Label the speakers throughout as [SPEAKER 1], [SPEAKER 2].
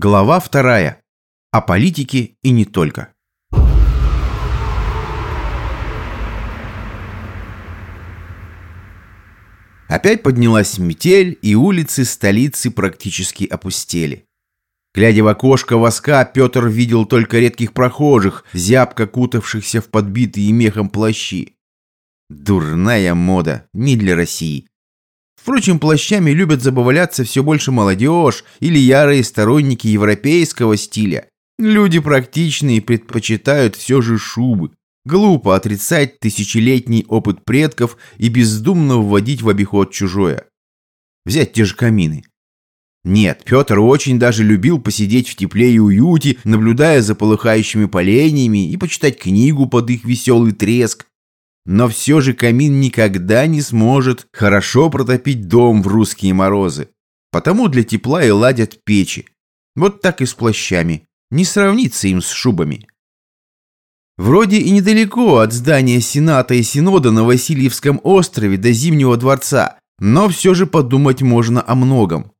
[SPEAKER 1] Глава вторая. О политике и не только. Опять поднялась метель, и улицы столицы практически опустели. Глядя в окошко воска, Петр видел только редких прохожих, зябко кутавшихся в подбитые мехом плащи. Дурная мода, не для России. Впрочем, плащами любят забавляться все больше молодежь или ярые сторонники европейского стиля. Люди практичные предпочитают все же шубы. Глупо отрицать тысячелетний опыт предков и бездумно вводить в обиход чужое. Взять те же камины. Нет, Петр очень даже любил посидеть в тепле и уюте, наблюдая за полыхающими поленьями и почитать книгу под их веселый треск. Но все же камин никогда не сможет хорошо протопить дом в русские морозы. Потому для тепла и ладят печи. Вот так и с плащами. Не сравнится им с шубами. Вроде и недалеко от здания Сената и Синода на Васильевском острове до Зимнего дворца, но все же подумать можно о многом.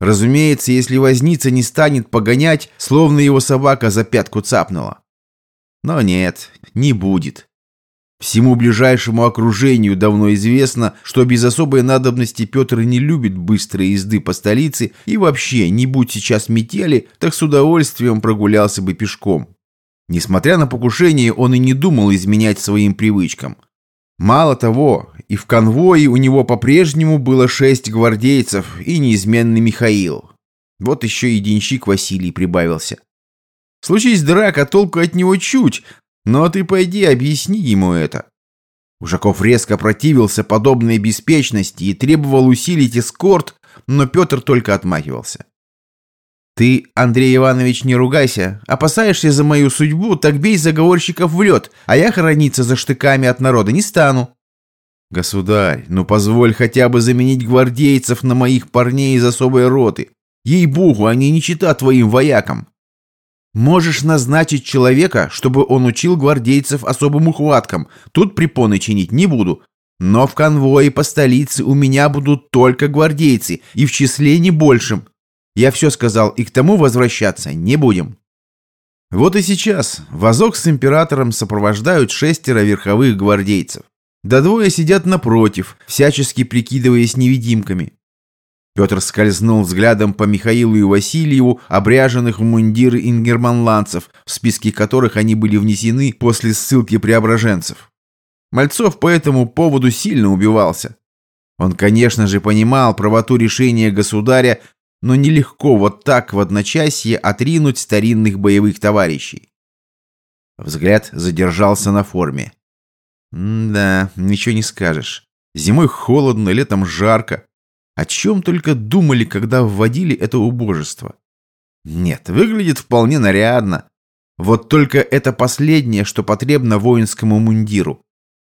[SPEAKER 1] Разумеется, если возница не станет погонять, словно его собака за пятку цапнула. Но нет, не будет. Всему ближайшему окружению давно известно, что без особой надобности Петр не любит быстрой езды по столице и вообще, не будь сейчас метели, так с удовольствием прогулялся бы пешком. Несмотря на покушение, он и не думал изменять своим привычкам. Мало того, и в конвое у него по-прежнему было шесть гвардейцев и неизменный Михаил. Вот еще и денщик Василий прибавился. Случись драка, толку от него чуть, но ты пойди объясни ему это. Ужаков резко противился подобной беспечности и требовал усилить эскорт, но Петр только отмахивался. «Ты, Андрей Иванович, не ругайся. Опасаешься за мою судьбу, так бей заговорщиков в лед, а я хорониться за штыками от народа не стану». «Государь, ну позволь хотя бы заменить гвардейцев на моих парней из особой роты. Ей-богу, они не чита твоим воякам. Можешь назначить человека, чтобы он учил гвардейцев особым ухваткам. Тут препоны чинить не буду. Но в конвое по столице у меня будут только гвардейцы, и в числе не большим. Я все сказал, и к тому возвращаться не будем. Вот и сейчас вазок с императором сопровождают шестеро верховых гвардейцев. Да двое сидят напротив, всячески прикидываясь невидимками. Петр скользнул взглядом по Михаилу и Васильеву, обряженных в мундиры ингерманландцев, в списки которых они были внесены после ссылки преображенцев. Мальцов по этому поводу сильно убивался. Он, конечно же, понимал правоту решения государя, но нелегко вот так в одночасье отринуть старинных боевых товарищей. Взгляд задержался на форме. Да, ничего не скажешь. Зимой холодно, летом жарко. О чем только думали, когда вводили это убожество. Нет, выглядит вполне нарядно. Вот только это последнее, что потребно воинскому мундиру.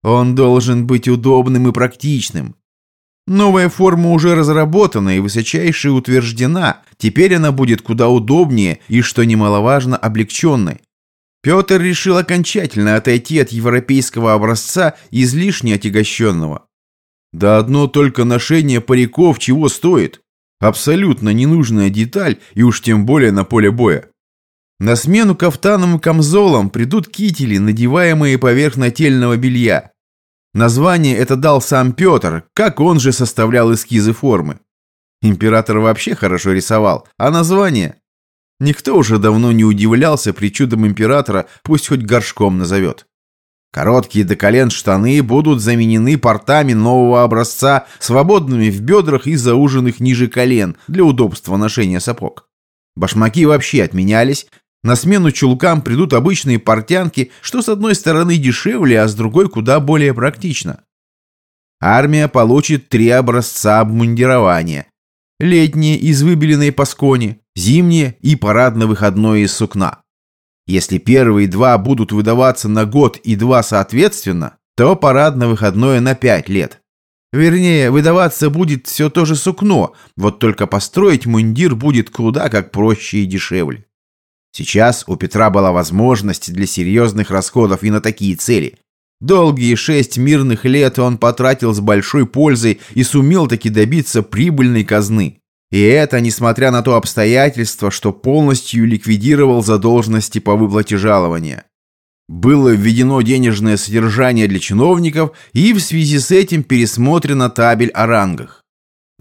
[SPEAKER 1] Он должен быть удобным и практичным. Новая форма уже разработана и высочайше утверждена. Теперь она будет куда удобнее и, что немаловажно, облегченной. Петр решил окончательно отойти от европейского образца излишне отягощенного. Да одно только ношение париков чего стоит? Абсолютно ненужная деталь, и уж тем более на поле боя. На смену кафтанам и камзолам придут кители, надеваемые поверх нательного белья. Название это дал сам Петр, как он же составлял эскизы формы. Император вообще хорошо рисовал, а название? Никто уже давно не удивлялся причудам императора, пусть хоть горшком назовет. Короткие до колен штаны будут заменены портами нового образца, свободными в бедрах и зауженных ниже колен для удобства ношения сапог. Башмаки вообще отменялись. На смену чулкам придут обычные портянки, что с одной стороны дешевле, а с другой куда более практично. Армия получит три образца обмундирования. Летние из выбеленной паскони, зимние и парадно-выходное из сукна. Если первые два будут выдаваться на год и два соответственно, то парадно-выходное на пять лет. Вернее, выдаваться будет все то же сукно, вот только построить мундир будет куда как проще и дешевле. Сейчас у Петра была возможность для серьезных расходов и на такие цели. Долгие шесть мирных лет он потратил с большой пользой и сумел таки добиться прибыльной казны. И это несмотря на то обстоятельство, что полностью ликвидировал задолженности по выплате жалования. Было введено денежное содержание для чиновников и в связи с этим пересмотрена табель о рангах.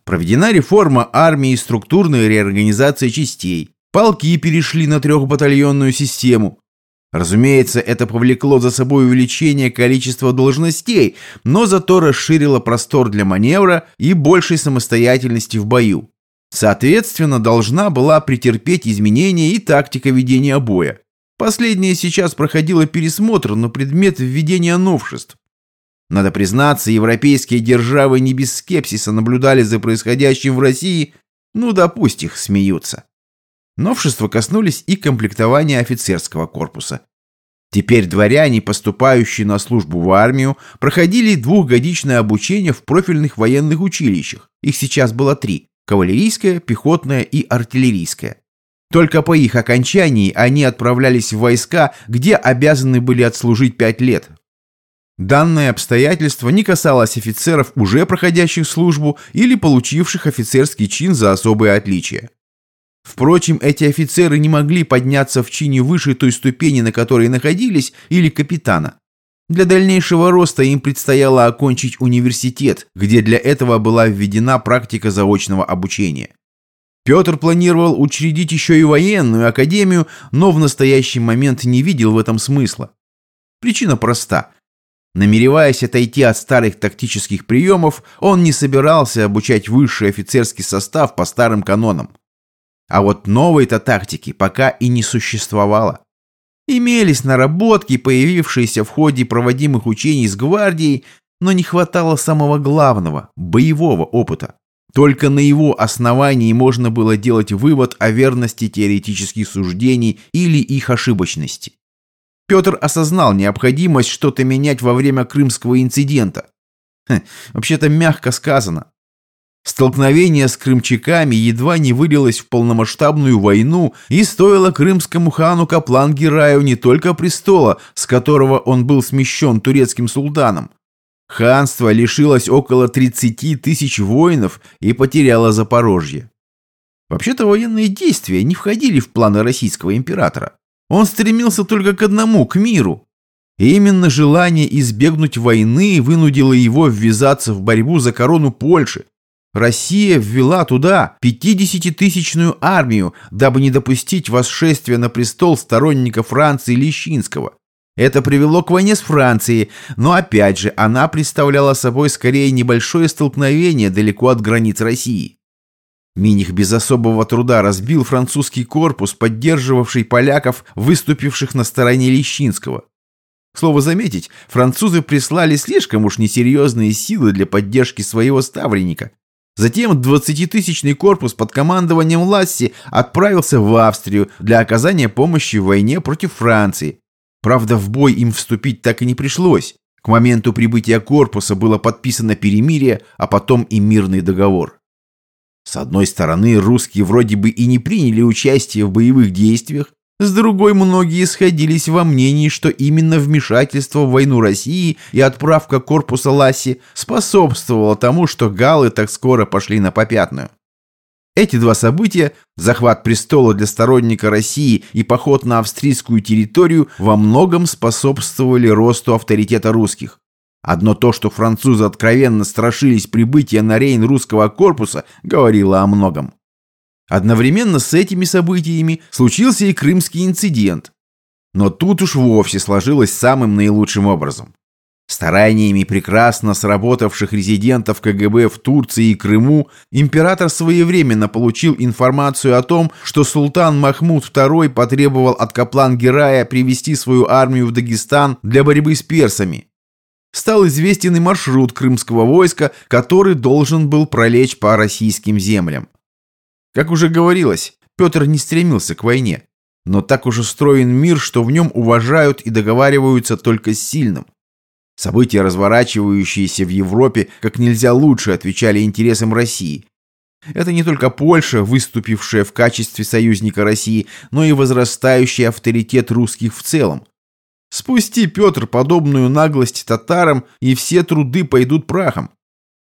[SPEAKER 1] Проведена реформа армии и структурная реорганизация частей. Полки перешли на трехбатальонную систему. Разумеется, это повлекло за собой увеличение количества должностей, но зато расширило простор для маневра и большей самостоятельности в бою. Соответственно, должна была претерпеть изменения и тактика ведения боя. Последняя сейчас проходила пересмотр на предмет введения новшеств. Надо признаться, европейские державы не без скепсиса наблюдали за происходящим в России, ну да пусть их смеются. Новшества коснулись и комплектования офицерского корпуса. Теперь дворяне, поступающие на службу в армию, проходили двухгодичное обучение в профильных военных училищах. Их сейчас было три – кавалерийское, пехотное и артиллерийское. Только по их окончании они отправлялись в войска, где обязаны были отслужить пять лет, Данное обстоятельство не касалось офицеров, уже проходящих службу или получивших офицерский чин за особые отличия. Впрочем, эти офицеры не могли подняться в чине выше той ступени, на которой находились, или капитана. Для дальнейшего роста им предстояло окончить университет, где для этого была введена практика заочного обучения. Петр планировал учредить еще и военную академию, но в настоящий момент не видел в этом смысла. Причина проста. Намереваясь отойти от старых тактических приемов, он не собирался обучать высший офицерский состав по старым канонам. А вот новой-то тактики пока и не существовало. Имелись наработки, появившиеся в ходе проводимых учений с гвардией, но не хватало самого главного – боевого опыта. Только на его основании можно было делать вывод о верности теоретических суждений или их ошибочности. Петр осознал необходимость что-то менять во время крымского инцидента. Вообще-то мягко сказано. Столкновение с крымчаками едва не вылилось в полномасштабную войну и стоило крымскому хану Каплан-Гираю не только престола, с которого он был смещен турецким султаном. Ханство лишилось около 30 тысяч воинов и потеряло Запорожье. Вообще-то военные действия не входили в планы российского императора. Он стремился только к одному – к миру. И именно желание избегнуть войны вынудило его ввязаться в борьбу за корону Польши. Россия ввела туда 50-тысячную армию, дабы не допустить восшествия на престол сторонников Франции Лещинского. Это привело к войне с Францией, но опять же она представляла собой скорее небольшое столкновение далеко от границ России. Миних без особого труда разбил французский корпус, поддерживавший поляков, выступивших на стороне Лещинского. Слово заметить, французы прислали слишком уж несерьезные силы для поддержки своего ставленника. Затем 20-тысячный корпус под командованием Ласси отправился в Австрию для оказания помощи в войне против Франции. Правда, в бой им вступить так и не пришлось. К моменту прибытия корпуса было подписано перемирие, а потом и мирный договор. С одной стороны, русские вроде бы и не приняли участие в боевых действиях, с другой, многие сходились во мнении, что именно вмешательство в войну России и отправка корпуса Ласси способствовало тому, что галлы так скоро пошли на попятную. Эти два события, захват престола для сторонника России и поход на австрийскую территорию, во многом способствовали росту авторитета русских. Одно то, что французы откровенно страшились прибытия на Рейн русского корпуса, говорило о многом. Одновременно с этими событиями случился и крымский инцидент. Но тут уж вовсе сложилось самым наилучшим образом. Стараниями прекрасно сработавших резидентов КГБ в Турции и Крыму император своевременно получил информацию о том, что султан Махмуд II потребовал от Каплан-Герая привести свою армию в Дагестан для борьбы с персами стал известен и маршрут крымского войска, который должен был пролечь по российским землям. Как уже говорилось, Петр не стремился к войне, но так уж устроен мир, что в нем уважают и договариваются только с сильным. События, разворачивающиеся в Европе, как нельзя лучше отвечали интересам России. Это не только Польша, выступившая в качестве союзника России, но и возрастающий авторитет русских в целом. Спусти, Петр, подобную наглость татарам, и все труды пойдут прахом.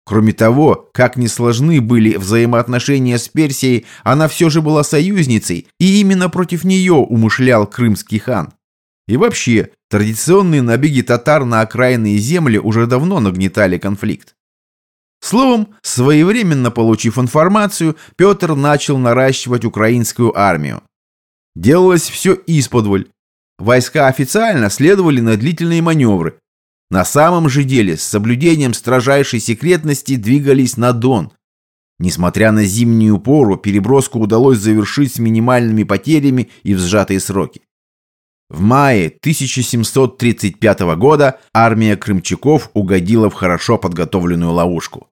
[SPEAKER 1] Кроме того, как ни сложны были взаимоотношения с Персией, она все же была союзницей, и именно против нее умышлял крымский хан. И вообще, традиционные набеги татар на окраинные земли уже давно нагнетали конфликт. Словом, своевременно получив информацию, Петр начал наращивать украинскую армию. Делалось все исподволь. Войска официально следовали на длительные маневры, на самом же деле, с соблюдением строжайшей секретности двигались на Дон. Несмотря на зимнюю пору, переброску удалось завершить с минимальными потерями и в сжатые сроки. В мае 1735 года армия крымчаков угодила в хорошо подготовленную ловушку.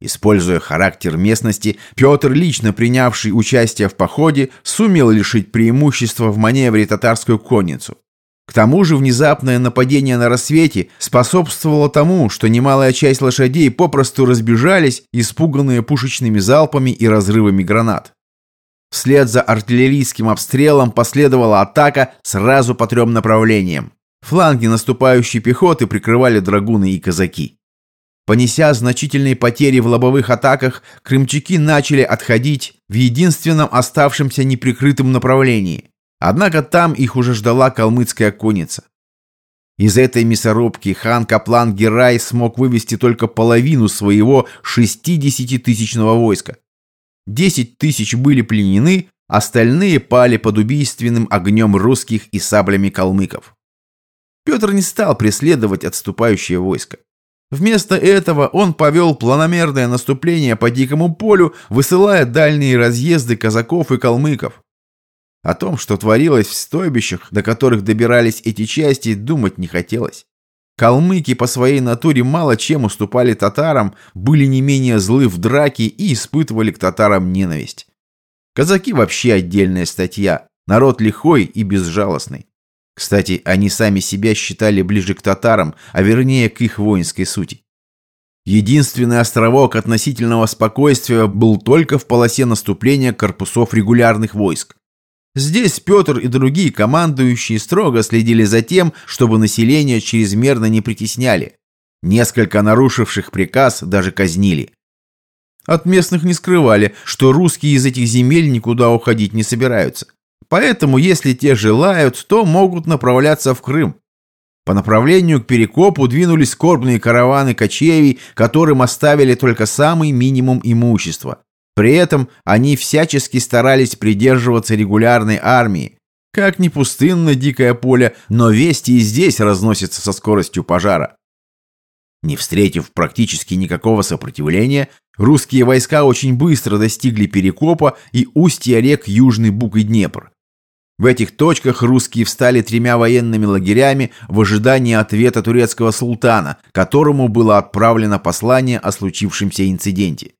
[SPEAKER 1] Используя характер местности, Петр, лично принявший участие в походе, сумел лишить преимущества в маневре татарскую конницу. К тому же внезапное нападение на рассвете способствовало тому, что немалая часть лошадей попросту разбежались, испуганные пушечными залпами и разрывами гранат. Вслед за артиллерийским обстрелом последовала атака сразу по трем направлениям. Фланги наступающей пехоты прикрывали драгуны и казаки. Понеся значительные потери в лобовых атаках, крымчаки начали отходить в единственном оставшемся неприкрытом направлении. Однако там их уже ждала калмыцкая конница. Из этой мясорубки хан Каплан Герай смог вывести только половину своего 60-тысячного войска. 10 тысяч были пленены, остальные пали под убийственным огнем русских и саблями калмыков. Петр не стал преследовать отступающее войско. Вместо этого он повел планомерное наступление по дикому полю, высылая дальние разъезды казаков и калмыков. О том, что творилось в стойбищах, до которых добирались эти части, думать не хотелось. Калмыки по своей натуре мало чем уступали татарам, были не менее злы в драке и испытывали к татарам ненависть. Казаки вообще отдельная статья, народ лихой и безжалостный. Кстати, они сами себя считали ближе к татарам, а вернее к их воинской сути. Единственный островок относительного спокойствия был только в полосе наступления корпусов регулярных войск. Здесь Петр и другие командующие строго следили за тем, чтобы население чрезмерно не притесняли. Несколько нарушивших приказ даже казнили. От местных не скрывали, что русские из этих земель никуда уходить не собираются. Поэтому, если те желают, то могут направляться в Крым. По направлению к Перекопу двинулись скорбные караваны кочевий, которым оставили только самый минимум имущества. При этом они всячески старались придерживаться регулярной армии. Как ни пустынно дикое поле, но вести и здесь разносятся со скоростью пожара. Не встретив практически никакого сопротивления, русские войска очень быстро достигли Перекопа и устья рек Южный Буг и Днепр. В этих точках русские встали тремя военными лагерями в ожидании ответа турецкого султана, которому было отправлено послание о случившемся инциденте.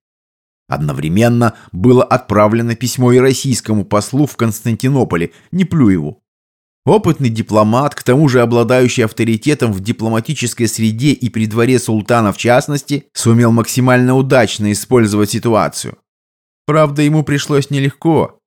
[SPEAKER 1] Одновременно было отправлено письмо и российскому послу в Константинополе, Неплюеву. Опытный дипломат, к тому же обладающий авторитетом в дипломатической среде и при дворе султана в частности, сумел максимально удачно использовать ситуацию. Правда, ему пришлось нелегко.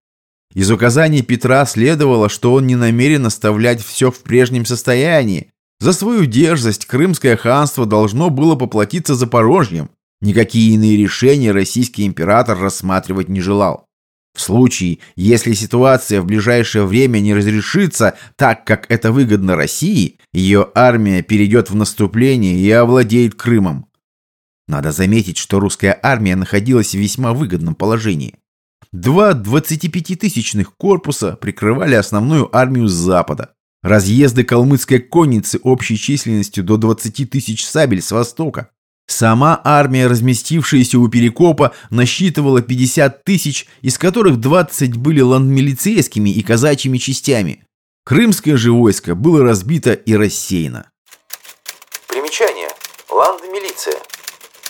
[SPEAKER 1] Из указаний Петра следовало, что он не намерен оставлять все в прежнем состоянии. За свою дерзость Крымское ханство должно было поплатиться Запорожьем. Никакие иные решения российский император рассматривать не желал. В случае, если ситуация в ближайшее время не разрешится так, как это выгодно России, ее армия перейдет в наступление и овладеет Крымом. Надо заметить, что русская армия находилась в весьма выгодном положении. Два 25-тысячных корпуса прикрывали основную армию с запада. Разъезды калмыцкой конницы общей численностью до 20 тысяч сабель с востока. Сама армия, разместившаяся у Перекопа, насчитывала 50 тысяч, из которых 20 были ландмилицейскими и казачьими частями. Крымское же войско было разбито и рассеяно.
[SPEAKER 2] Примечание. Ландмилиция.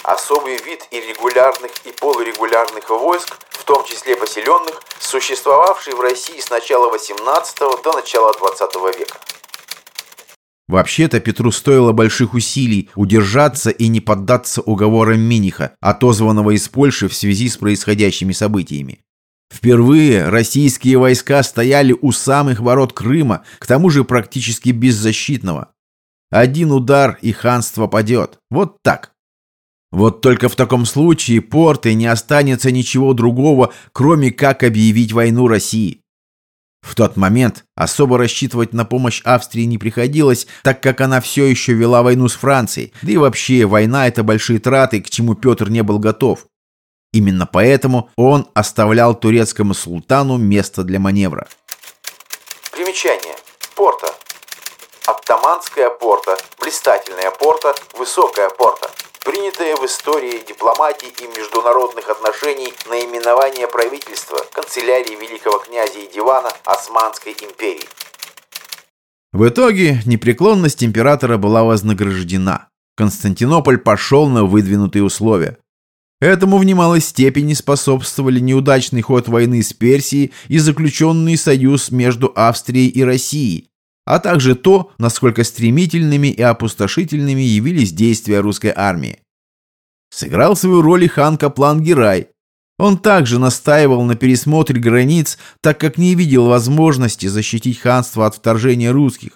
[SPEAKER 2] Особый вид иррегулярных и полурегулярных войск, в том числе поселенных, существовавший в России с начала 18 до начала 20 века.
[SPEAKER 1] Вообще-то Петру стоило больших усилий удержаться и не поддаться уговорам Миниха, отозванного из Польши в связи с происходящими событиями. Впервые российские войска стояли у самых ворот Крыма, к тому же практически беззащитного. Один удар, и ханство падет. Вот так. Вот только в таком случае порты не останется ничего другого, кроме как объявить войну России. В тот момент особо рассчитывать на помощь Австрии не приходилось, так как она все еще вела войну с Францией, да и вообще война – это большие траты, к чему Петр не был готов. Именно поэтому он оставлял турецкому султану место для маневра.
[SPEAKER 2] Примечание. Порта. Оттаманская порта, блистательная порта, высокая порта. Принятое в истории дипломатии и международных отношений наименование правительства канцелярии великого князя и дивана Османской империи.
[SPEAKER 1] В итоге непреклонность императора была вознаграждена. Константинополь пошел на выдвинутые условия. Этому в немалой степени способствовали неудачный ход войны с Персией и заключенный союз между Австрией и Россией, а также то, насколько стремительными и опустошительными явились действия русской армии. Сыграл свою роль и хан Каплан Герай. Он также настаивал на пересмотре границ, так как не видел возможности защитить ханство от вторжения русских.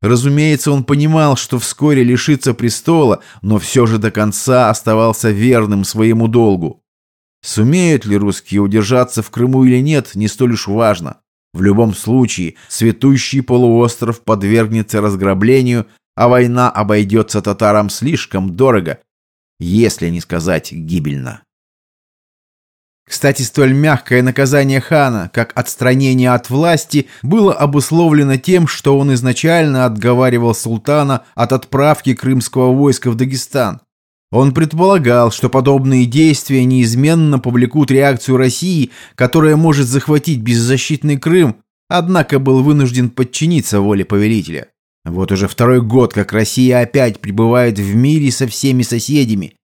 [SPEAKER 1] Разумеется, он понимал, что вскоре лишится престола, но все же до конца оставался верным своему долгу. Сумеют ли русские удержаться в Крыму или нет, не столь уж важно. В любом случае, цветущий полуостров подвергнется разграблению, а война обойдется татарам слишком дорого, если не сказать гибельно. Кстати, столь мягкое наказание хана, как отстранение от власти, было обусловлено тем, что он изначально отговаривал султана от отправки крымского войска в Дагестан. Он предполагал, что подобные действия неизменно повлекут реакцию России, которая может захватить беззащитный Крым, однако был вынужден подчиниться воле повелителя. Вот уже второй год, как Россия опять пребывает в мире со всеми соседями.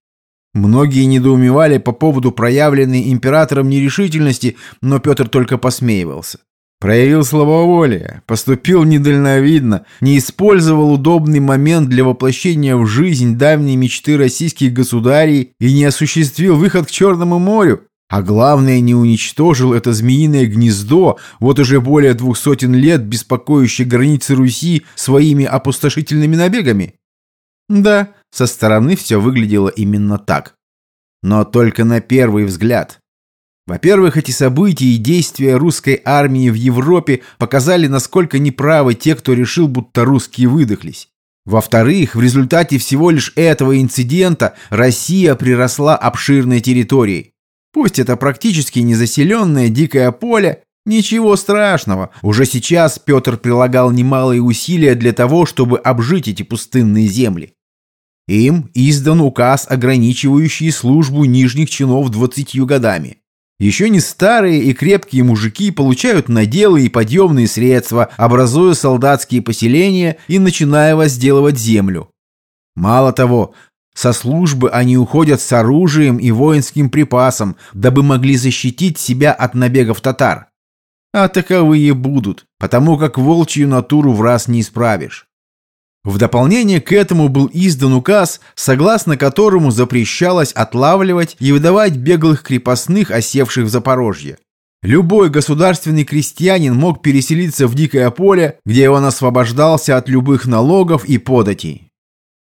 [SPEAKER 1] Многие недоумевали по поводу проявленной императором нерешительности, но Петр только посмеивался. Проявил слабоволие, поступил недальновидно, не использовал удобный момент для воплощения в жизнь давней мечты российских государей и не осуществил выход к Черному морю, а главное, не уничтожил это змеиное гнездо, вот уже более двух сотен лет беспокоящее границы Руси своими опустошительными набегами. Да, со стороны все выглядело именно так. Но только на первый взгляд – во-первых, эти события и действия русской армии в Европе показали, насколько неправы те, кто решил, будто русские выдохлись. Во-вторых, в результате всего лишь этого инцидента Россия приросла обширной территорией. Пусть это практически незаселенное дикое поле, ничего страшного. Уже сейчас Петр прилагал немалые усилия для того, чтобы обжить эти пустынные земли. Им издан указ, ограничивающий службу нижних чинов двадцатью годами. Еще не старые и крепкие мужики получают наделы и подъемные средства, образуя солдатские поселения и начиная возделывать землю. Мало того, со службы они уходят с оружием и воинским припасом, дабы могли защитить себя от набегов татар. А таковые будут, потому как волчью натуру в раз не исправишь. В дополнение к этому был издан указ, согласно которому запрещалось отлавливать и выдавать беглых крепостных, осевших в Запорожье. Любой государственный крестьянин мог переселиться в дикое поле, где он освобождался от любых налогов и податей.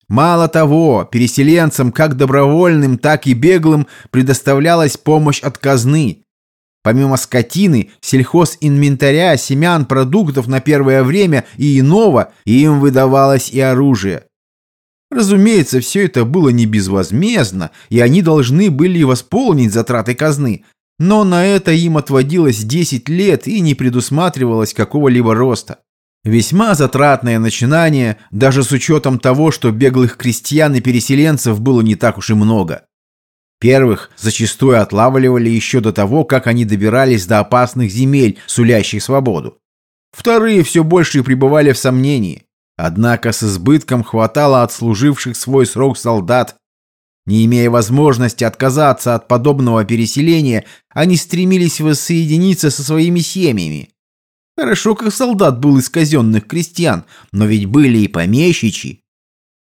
[SPEAKER 1] Мало того, переселенцам, как добровольным, так и беглым, предоставлялась помощь от казны, Помимо скотины, сельхозинвентаря, семян, продуктов на первое время и иного, им выдавалось и оружие. Разумеется, все это было не безвозмездно, и они должны были восполнить затраты казны, но на это им отводилось 10 лет и не предусматривалось какого-либо роста. Весьма затратное начинание, даже с учетом того, что беглых крестьян и переселенцев было не так уж и много. Первых зачастую отлавливали еще до того, как они добирались до опасных земель, сулящих свободу. Вторые все больше пребывали в сомнении. Однако с избытком хватало отслуживших свой срок солдат. Не имея возможности отказаться от подобного переселения, они стремились воссоединиться со своими семьями. Хорошо, как солдат был из казенных крестьян, но ведь были и помещичьи.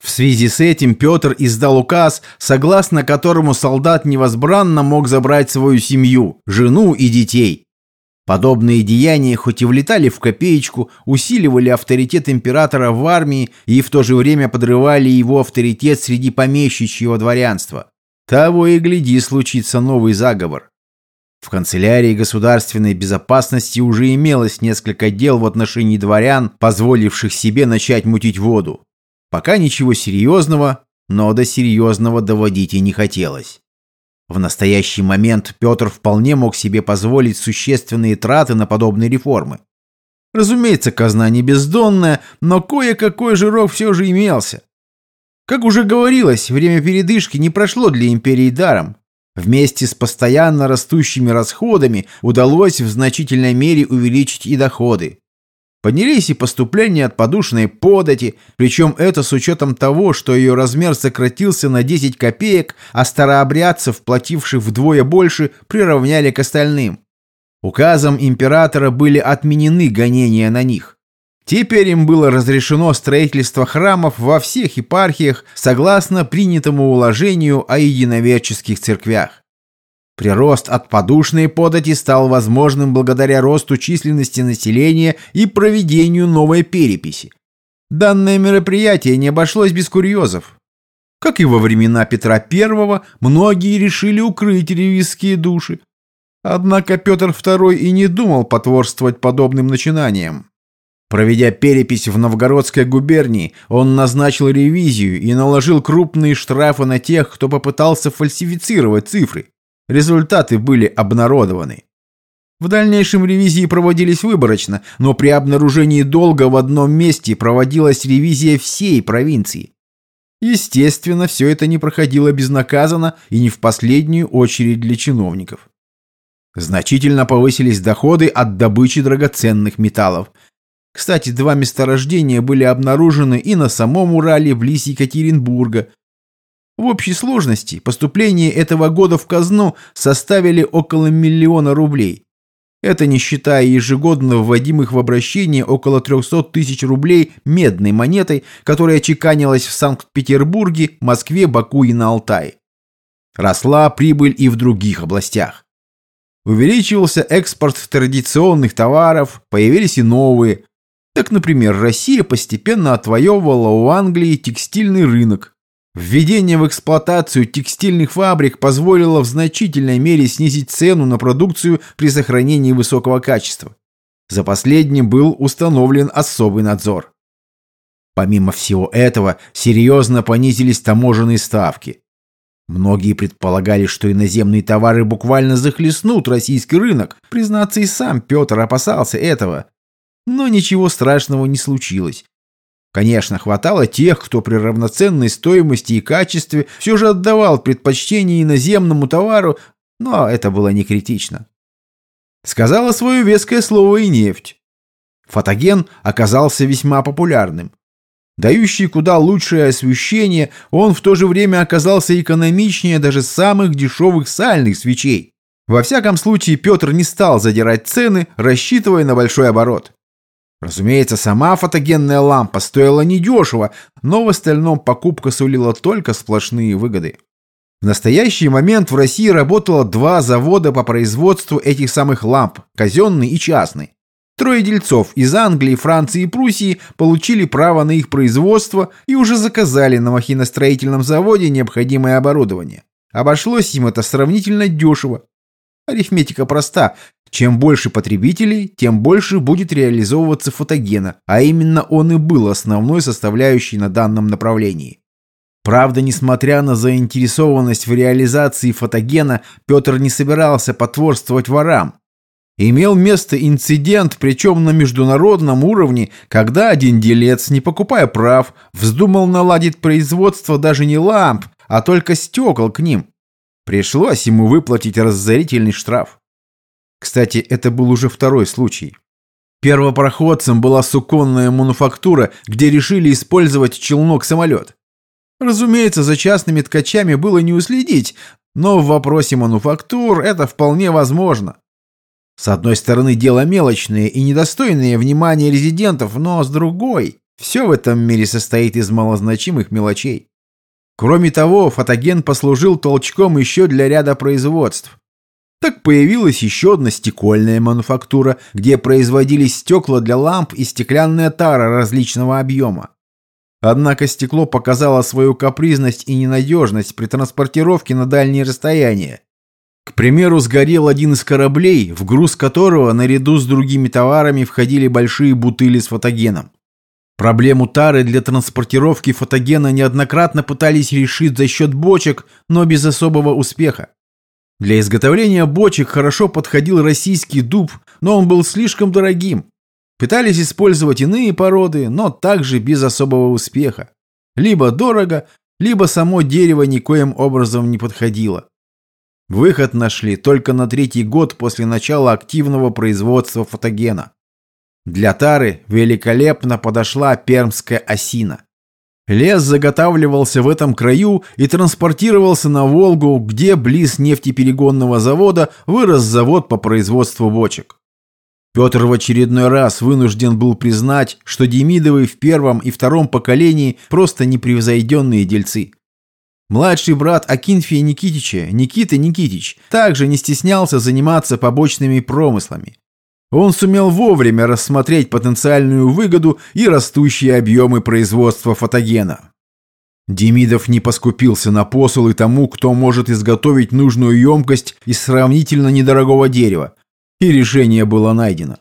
[SPEAKER 1] В связи с этим Петр издал указ, согласно которому солдат невозбранно мог забрать свою семью, жену и детей. Подобные деяния хоть и влетали в копеечку, усиливали авторитет императора в армии и в то же время подрывали его авторитет среди помещичьего дворянства. Того и гляди, случится новый заговор. В канцелярии государственной безопасности уже имелось несколько дел в отношении дворян, позволивших себе начать мутить воду. Пока ничего серьезного, но до серьезного доводить и не хотелось. В настоящий момент Петр вполне мог себе позволить существенные траты на подобные реформы. Разумеется, казна не бездонная, но кое-какой жирок все же имелся. Как уже говорилось, время передышки не прошло для империи даром. Вместе с постоянно растущими расходами удалось в значительной мере увеличить и доходы. Поднялись и поступления от подушной подати, причем это с учетом того, что ее размер сократился на 10 копеек, а старообрядцев, плативших вдвое больше, приравняли к остальным. Указом императора были отменены гонения на них. Теперь им было разрешено строительство храмов во всех епархиях согласно принятому уложению о единоверческих церквях. Прирост от подушной подати стал возможным благодаря росту численности населения и проведению новой переписи. Данное мероприятие не обошлось без курьезов. Как и во времена Петра I, многие решили укрыть ревизские души. Однако Петр II и не думал потворствовать подобным начинаниям. Проведя перепись в Новгородской губернии, он назначил ревизию и наложил крупные штрафы на тех, кто попытался фальсифицировать цифры. Результаты были обнародованы. В дальнейшем ревизии проводились выборочно, но при обнаружении долга в одном месте проводилась ревизия всей провинции. Естественно, все это не проходило безнаказанно и не в последнюю очередь для чиновников. Значительно повысились доходы от добычи драгоценных металлов. Кстати, два месторождения были обнаружены и на самом Урале, близ Екатеринбурга, в общей сложности поступления этого года в казну составили около миллиона рублей. Это не считая ежегодно вводимых в обращение около 300 тысяч рублей медной монетой, которая чеканилась в Санкт-Петербурге, Москве, Баку и на Алтае. Росла прибыль и в других областях. Увеличивался экспорт традиционных товаров, появились и новые. Так, например, Россия постепенно отвоевывала у Англии текстильный рынок, Введение в эксплуатацию текстильных фабрик позволило в значительной мере снизить цену на продукцию при сохранении высокого качества. За последним был установлен особый надзор. Помимо всего этого, серьезно понизились таможенные ставки. Многие предполагали, что иноземные товары буквально захлестнут российский рынок. Признаться, и сам Петр опасался этого. Но ничего страшного не случилось. Конечно, хватало тех, кто при равноценной стоимости и качестве все же отдавал предпочтение иноземному товару, но это было не критично. Сказала свое веское слово и нефть. Фотоген оказался весьма популярным. Дающий куда лучшее освещение, он в то же время оказался экономичнее даже самых дешевых сальных свечей. Во всяком случае, Петр не стал задирать цены, рассчитывая на большой оборот. Разумеется, сама фотогенная лампа стоила недешево, но в остальном покупка сулила только сплошные выгоды. В настоящий момент в России работало два завода по производству этих самых ламп, казенный и частный. Трое дельцов из Англии, Франции и Пруссии получили право на их производство и уже заказали на махиностроительном заводе необходимое оборудование. Обошлось им это сравнительно дешево. Арифметика проста. Чем больше потребителей, тем больше будет реализовываться фотогена, а именно он и был основной составляющей на данном направлении. Правда, несмотря на заинтересованность в реализации фотогена, Петр не собирался потворствовать ворам. Имел место инцидент, причем на международном уровне, когда один делец, не покупая прав, вздумал наладить производство даже не ламп, а только стекол к ним. Пришлось ему выплатить разорительный штраф. Кстати, это был уже второй случай. Первопроходцем была суконная мануфактура, где решили использовать челнок-самолет. Разумеется, за частными ткачами было не уследить, но в вопросе мануфактур это вполне возможно. С одной стороны, дело мелочное и недостойное внимания резидентов, но с другой, все в этом мире состоит из малозначимых мелочей. Кроме того, фотоген послужил толчком еще для ряда производств. Так появилась еще одна стекольная мануфактура, где производились стекла для ламп и стеклянная тара различного объема. Однако стекло показало свою капризность и ненадежность при транспортировке на дальние расстояния. К примеру, сгорел один из кораблей, в груз которого наряду с другими товарами входили большие бутыли с фотогеном. Проблему тары для транспортировки фотогена неоднократно пытались решить за счет бочек, но без особого успеха. Для изготовления бочек хорошо подходил российский дуб, но он был слишком дорогим. Пытались использовать иные породы, но также без особого успеха. Либо дорого, либо само дерево никоим образом не подходило. Выход нашли только на третий год после начала активного производства фотогена. Для тары великолепно подошла пермская осина. Лес заготавливался в этом краю и транспортировался на Волгу, где близ нефтеперегонного завода вырос завод по производству бочек. Петр в очередной раз вынужден был признать, что Демидовы в первом и втором поколении просто непревзойденные дельцы. Младший брат Акинфия Никитича, Никита Никитич, также не стеснялся заниматься побочными промыслами. Он сумел вовремя рассмотреть потенциальную выгоду и растущие объемы производства фотогена. Демидов не поскупился на посулы тому, кто может изготовить нужную емкость из сравнительно недорогого дерева, и решение было найдено.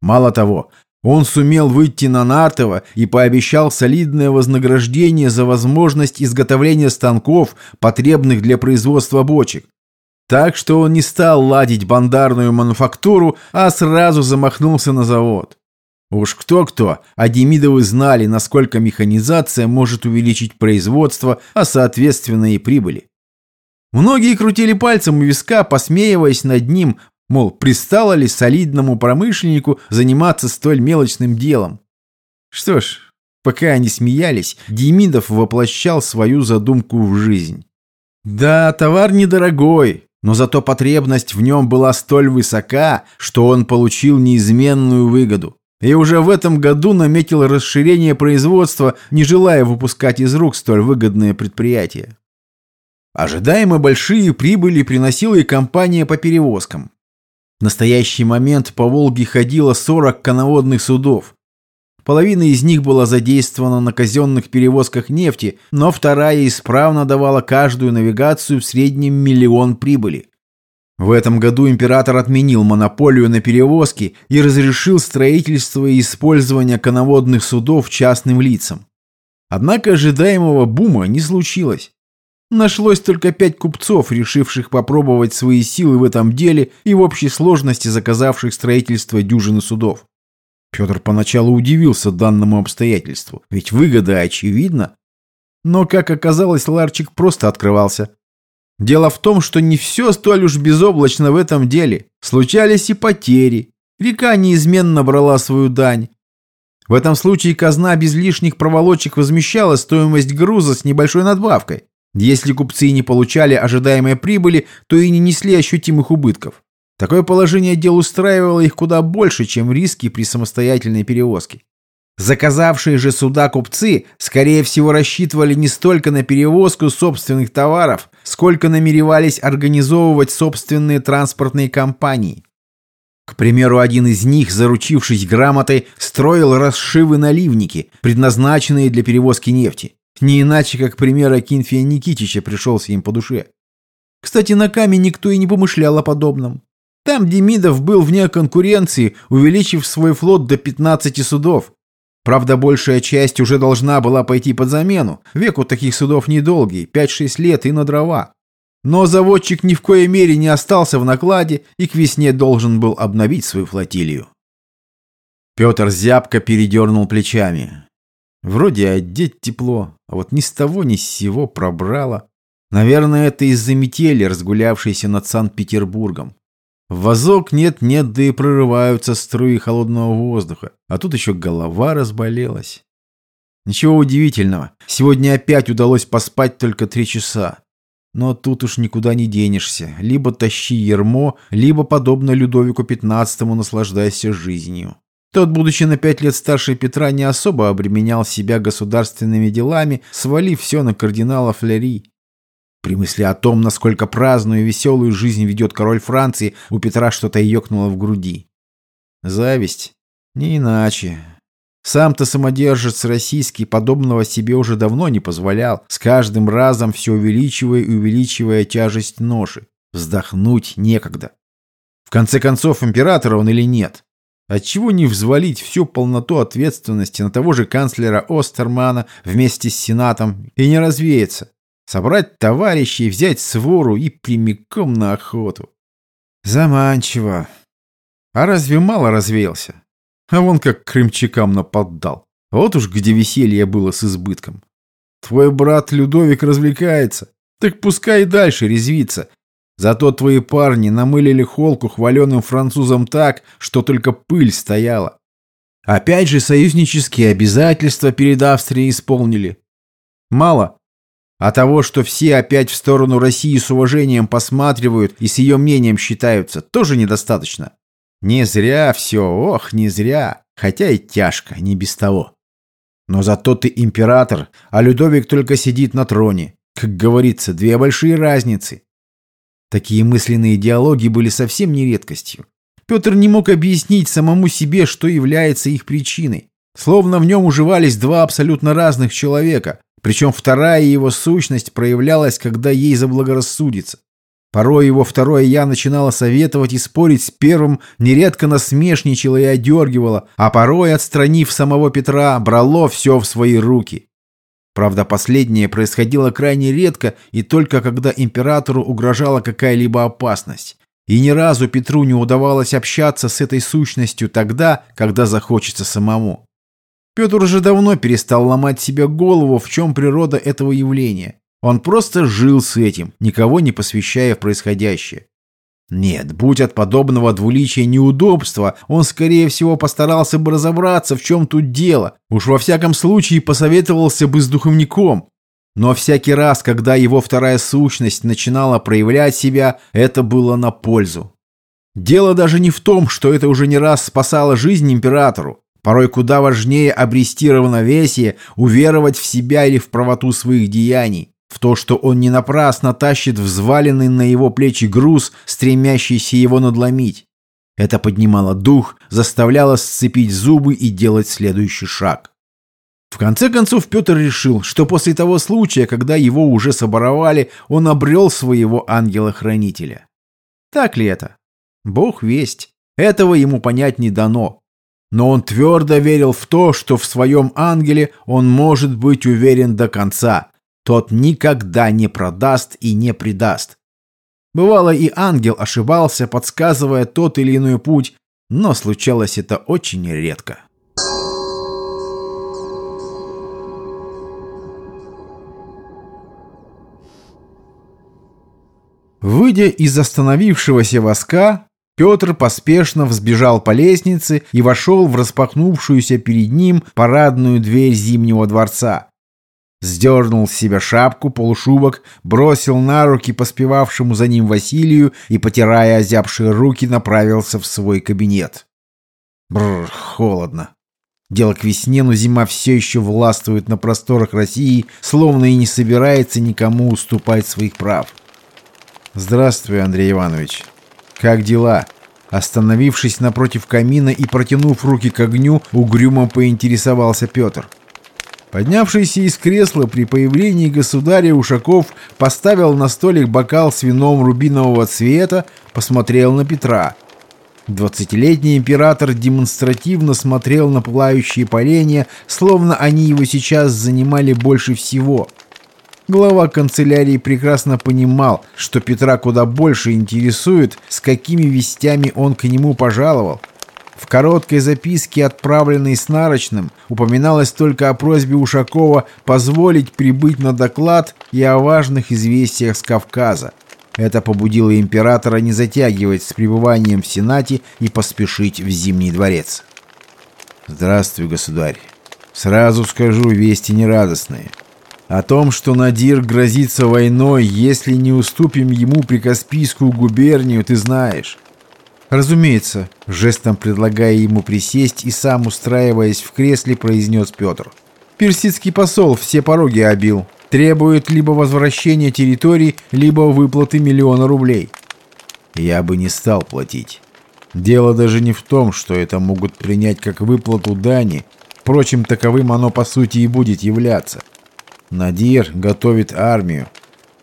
[SPEAKER 1] Мало того, он сумел выйти на Нартова и пообещал солидное вознаграждение за возможность изготовления станков, потребных для производства бочек. Так что он не стал ладить бандарную мануфактуру, а сразу замахнулся на завод. Уж кто-кто, а Демидовы знали, насколько механизация может увеличить производство, а соответственно и прибыли. Многие крутили пальцем у виска, посмеиваясь над ним, мол, пристало ли солидному промышленнику заниматься столь мелочным делом. Что ж, пока они смеялись, Демидов воплощал свою задумку в жизнь. Да, товар недорогой, но зато потребность в нем была столь высока, что он получил неизменную выгоду. И уже в этом году наметил расширение производства, не желая выпускать из рук столь выгодное предприятие. Ожидаемо большие прибыли приносила и компания по перевозкам. В настоящий момент по Волге ходило 40 коноводных судов. Половина из них была задействована на казенных перевозках нефти, но вторая исправно давала каждую навигацию в среднем миллион прибыли. В этом году император отменил монополию на перевозки и разрешил строительство и использование коноводных судов частным лицам. Однако ожидаемого бума не случилось. Нашлось только пять купцов, решивших попробовать свои силы в этом деле и в общей сложности заказавших строительство дюжины судов. Петр поначалу удивился данному обстоятельству, ведь выгода очевидна. Но, как оказалось, ларчик просто открывался. Дело в том, что не все столь уж безоблачно в этом деле. Случались и потери. Река неизменно брала свою дань. В этом случае казна без лишних проволочек возмещала стоимость груза с небольшой надбавкой. Если купцы не получали ожидаемой прибыли, то и не несли ощутимых убытков. Такое положение дел устраивало их куда больше, чем риски при самостоятельной перевозке. Заказавшие же суда купцы, скорее всего, рассчитывали не столько на перевозку собственных товаров, сколько намеревались организовывать собственные транспортные компании. К примеру, один из них, заручившись грамотой, строил расшивы-наливники, предназначенные для перевозки нефти. Не иначе, как пример Акинфия Никитича пришелся им по душе. Кстати, на камень никто и не помышлял о подобном. Там Демидов был вне конкуренции, увеличив свой флот до 15 судов. Правда, большая часть уже должна была пойти под замену. Век у таких судов недолгий, 5-6 лет и на дрова. Но заводчик ни в коей мере не остался в накладе и к весне должен был обновить свою флотилию. Петр зябко передернул плечами. Вроде одеть тепло, а вот ни с того ни с сего пробрало. Наверное, это из-за метели, разгулявшейся над Санкт-Петербургом. В вазок нет-нет, да и прорываются струи холодного воздуха. А тут еще голова разболелась. Ничего удивительного. Сегодня опять удалось поспать только три часа. Но тут уж никуда не денешься. Либо тащи ермо, либо, подобно Людовику XV, наслаждайся жизнью. Тот, будучи на пять лет старше Петра, не особо обременял себя государственными делами, свалив все на кардинала Флери. При мысли о том, насколько праздную и веселую жизнь ведет король Франции, у Петра что-то ёкнуло в груди. Зависть? Не иначе. Сам-то самодержец российский подобного себе уже давно не позволял, с каждым разом все увеличивая и увеличивая тяжесть ноши. Вздохнуть некогда. В конце концов, император он или нет? Отчего не взвалить всю полноту ответственности на того же канцлера Остермана вместе с Сенатом и не развеяться? Собрать товарищей, взять свору и прямиком на охоту. Заманчиво. А разве мало развеялся? А вон как крымчакам наподдал. Вот уж где веселье было с избытком. Твой брат Людовик развлекается. Так пускай и дальше резвится. Зато твои парни намылили холку хваленым французам так, что только пыль стояла. Опять же союзнические обязательства перед Австрией исполнили. Мало. А того, что все опять в сторону России с уважением посматривают и с ее мнением считаются, тоже недостаточно. Не зря все, ох, не зря. Хотя и тяжко, не без того. Но зато ты император, а Людовик только сидит на троне. Как говорится, две большие разницы. Такие мысленные диалоги были совсем не редкостью. Петр не мог объяснить самому себе, что является их причиной. Словно в нем уживались два абсолютно разных человека, причем вторая его сущность проявлялась, когда ей заблагорассудится. Порой его второе «я» начинало советовать и спорить с первым, нередко насмешничало и одергивало, а порой, отстранив самого Петра, брало все в свои руки. Правда, последнее происходило крайне редко и только когда императору угрожала какая-либо опасность. И ни разу Петру не удавалось общаться с этой сущностью тогда, когда захочется самому. Петр уже давно перестал ломать себе голову, в чем природа этого явления. Он просто жил с этим, никого не посвящая в происходящее. Нет, будь от подобного двуличия неудобства, он, скорее всего, постарался бы разобраться, в чем тут дело. Уж во всяком случае посоветовался бы с духовником. Но всякий раз, когда его вторая сущность начинала проявлять себя, это было на пользу. Дело даже не в том, что это уже не раз спасало жизнь императору. Порой куда важнее обрести равновесие, уверовать в себя или в правоту своих деяний в то, что он не напрасно тащит взваленный на его плечи груз, стремящийся его надломить. Это поднимало дух, заставляло сцепить зубы и делать следующий шаг. В конце концов Петр решил, что после того случая, когда его уже соборовали, он обрел своего ангела-хранителя. Так ли это? Бог весть. Этого ему понять не дано. Но он твердо верил в то, что в своем ангеле он может быть уверен до конца – тот никогда не продаст и не предаст. Бывало, и ангел ошибался, подсказывая тот или иной путь, но случалось это очень редко. Выйдя из остановившегося воска, Петр поспешно взбежал по лестнице и вошел в распахнувшуюся перед ним парадную дверь Зимнего дворца. Сдернул с себя шапку, полушубок, бросил на руки поспевавшему за ним Василию и, потирая озябшие руки, направился в свой кабинет. Бррр, холодно. Дело к весне, но зима все еще властвует на просторах России, словно и не собирается никому уступать своих прав. «Здравствуй, Андрей Иванович. Как дела?» Остановившись напротив камина и протянув руки к огню, угрюмо поинтересовался Петр. — Поднявшийся из кресла при появлении государя Ушаков поставил на столик бокал с вином рубинового цвета, посмотрел на Петра. Двадцатилетний император демонстративно смотрел на пылающие поленья, словно они его сейчас занимали больше всего. Глава канцелярии прекрасно понимал, что Петра куда больше интересует, с какими вестями он к нему пожаловал – в короткой записке, отправленной с нарочным, упоминалось только о просьбе Ушакова позволить прибыть на доклад и о важных известиях с Кавказа. Это побудило императора не затягивать с пребыванием в Сенате и поспешить в Зимний дворец. «Здравствуй, государь. Сразу скажу, вести нерадостные. О том, что Надир грозится войной, если не уступим ему Прикаспийскую губернию, ты знаешь». «Разумеется», — жестом предлагая ему присесть и сам устраиваясь в кресле, произнес Петр. «Персидский посол все пороги обил. Требует либо возвращения территорий, либо выплаты миллиона рублей». «Я бы не стал платить. Дело даже не в том, что это могут принять как выплату дани, Впрочем, таковым оно по сути и будет являться. Надир готовит армию,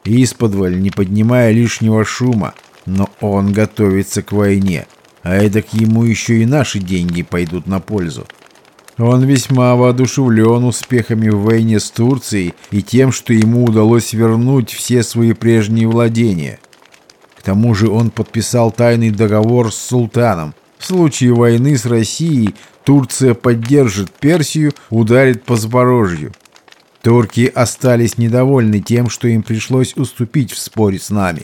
[SPEAKER 1] исподволь, не поднимая лишнего шума, но он готовится к войне, а эдак ему еще и наши деньги пойдут на пользу. Он весьма воодушевлен успехами в войне с Турцией и тем, что ему удалось вернуть все свои прежние владения. К тому же он подписал тайный договор с султаном. В случае войны с Россией Турция поддержит Персию, ударит по Запорожью. Турки остались недовольны тем, что им пришлось уступить в споре с нами.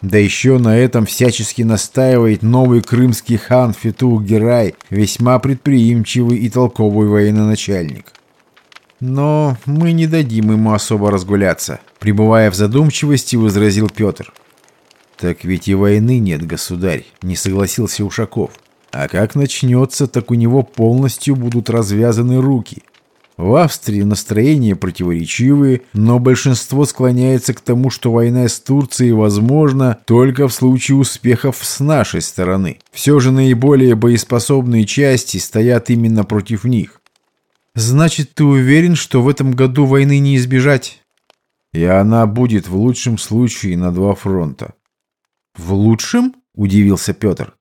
[SPEAKER 1] Да еще на этом всячески настаивает новый крымский хан Фетух Герай, весьма предприимчивый и толковый военачальник. Но мы не дадим ему особо разгуляться, пребывая в задумчивости, возразил Петр. Так ведь и войны нет, государь, не согласился Ушаков. А как начнется, так у него полностью будут развязаны руки. В Австрии настроения противоречивые, но большинство склоняется к тому, что война с Турцией возможна только в случае успехов с нашей стороны. Все же наиболее боеспособные части стоят именно против них. Значит, ты уверен, что в этом году войны не избежать? И она будет в лучшем случае на два фронта. В лучшем? Удивился Петр.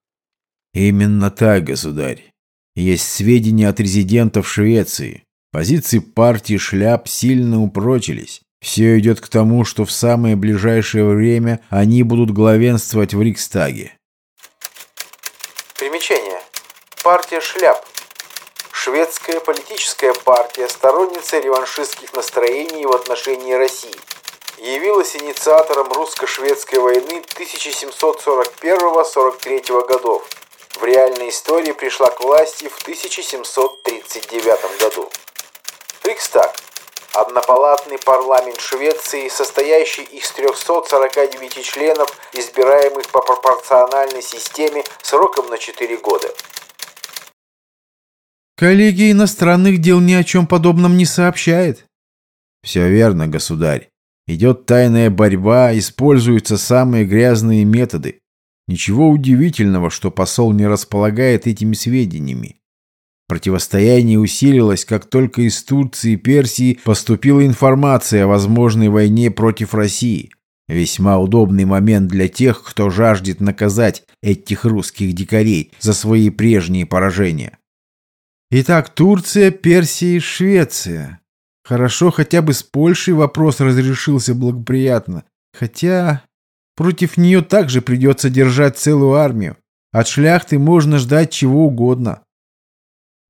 [SPEAKER 1] Именно так, государь. Есть сведения от резидентов Швеции. Позиции партии шляп сильно упрочились. Все идет к тому, что в самое ближайшее время они будут главенствовать в Рикстаге.
[SPEAKER 2] Примечание. Партия шляп. Шведская политическая партия, сторонница реваншистских настроений в отношении России. Явилась инициатором русско-шведской войны 1741-43 годов. В реальной истории пришла к власти в 1739 году. Рикстаг – однопалатный парламент Швеции, состоящий из 349 членов, избираемых по пропорциональной системе сроком на 4 года.
[SPEAKER 1] Коллегия иностранных дел ни о чем подобном не сообщает. Все верно, государь. Идет тайная борьба, используются самые грязные методы. Ничего удивительного, что посол не располагает этими сведениями. Противостояние усилилось, как только из Турции и Персии поступила информация о возможной войне против России. Весьма удобный момент для тех, кто жаждет наказать этих русских дикарей за свои прежние поражения. Итак, Турция, Персия и Швеция. Хорошо, хотя бы с Польшей вопрос разрешился благоприятно. Хотя против нее также придется держать целую армию. От шляхты можно ждать чего угодно.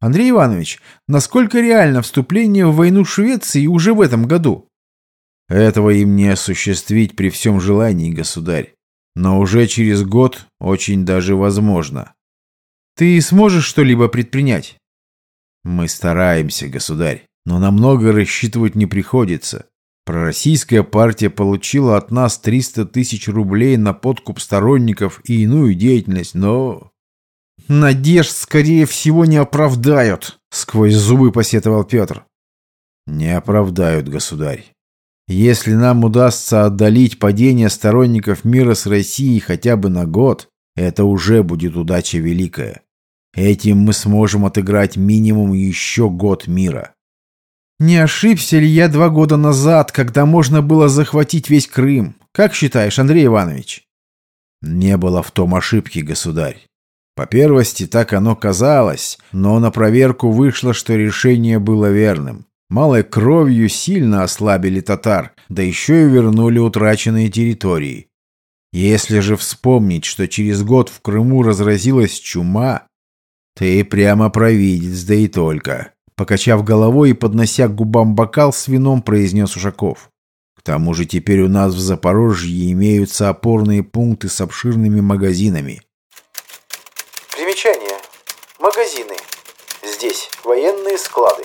[SPEAKER 1] Андрей Иванович, насколько реально вступление в войну Швеции уже в этом году? Этого им не осуществить при всем желании, государь. Но уже через год очень даже возможно. Ты сможешь что-либо предпринять? Мы стараемся, государь, но на много рассчитывать не приходится. Пророссийская партия получила от нас 300 тысяч рублей на подкуп сторонников и иную деятельность, но... «Надежд, скорее всего, не оправдают», — сквозь зубы посетовал Петр. «Не оправдают, государь. Если нам удастся отдалить падение сторонников мира с Россией хотя бы на год, это уже будет удача великая. Этим мы сможем отыграть минимум еще год мира». «Не ошибся ли я два года назад, когда можно было захватить весь Крым? Как считаешь, Андрей Иванович?» «Не было в том ошибки, государь. По первости так оно казалось, но на проверку вышло, что решение было верным. Малой кровью сильно ослабили татар, да еще и вернули утраченные территории. Если же вспомнить, что через год в Крыму разразилась чума, ты прямо провидец, да и только. Покачав головой и поднося к губам бокал с вином, произнес Ушаков. К тому же теперь у нас в Запорожье имеются опорные пункты с обширными магазинами.
[SPEAKER 2] Примечание. Магазины. Здесь военные склады.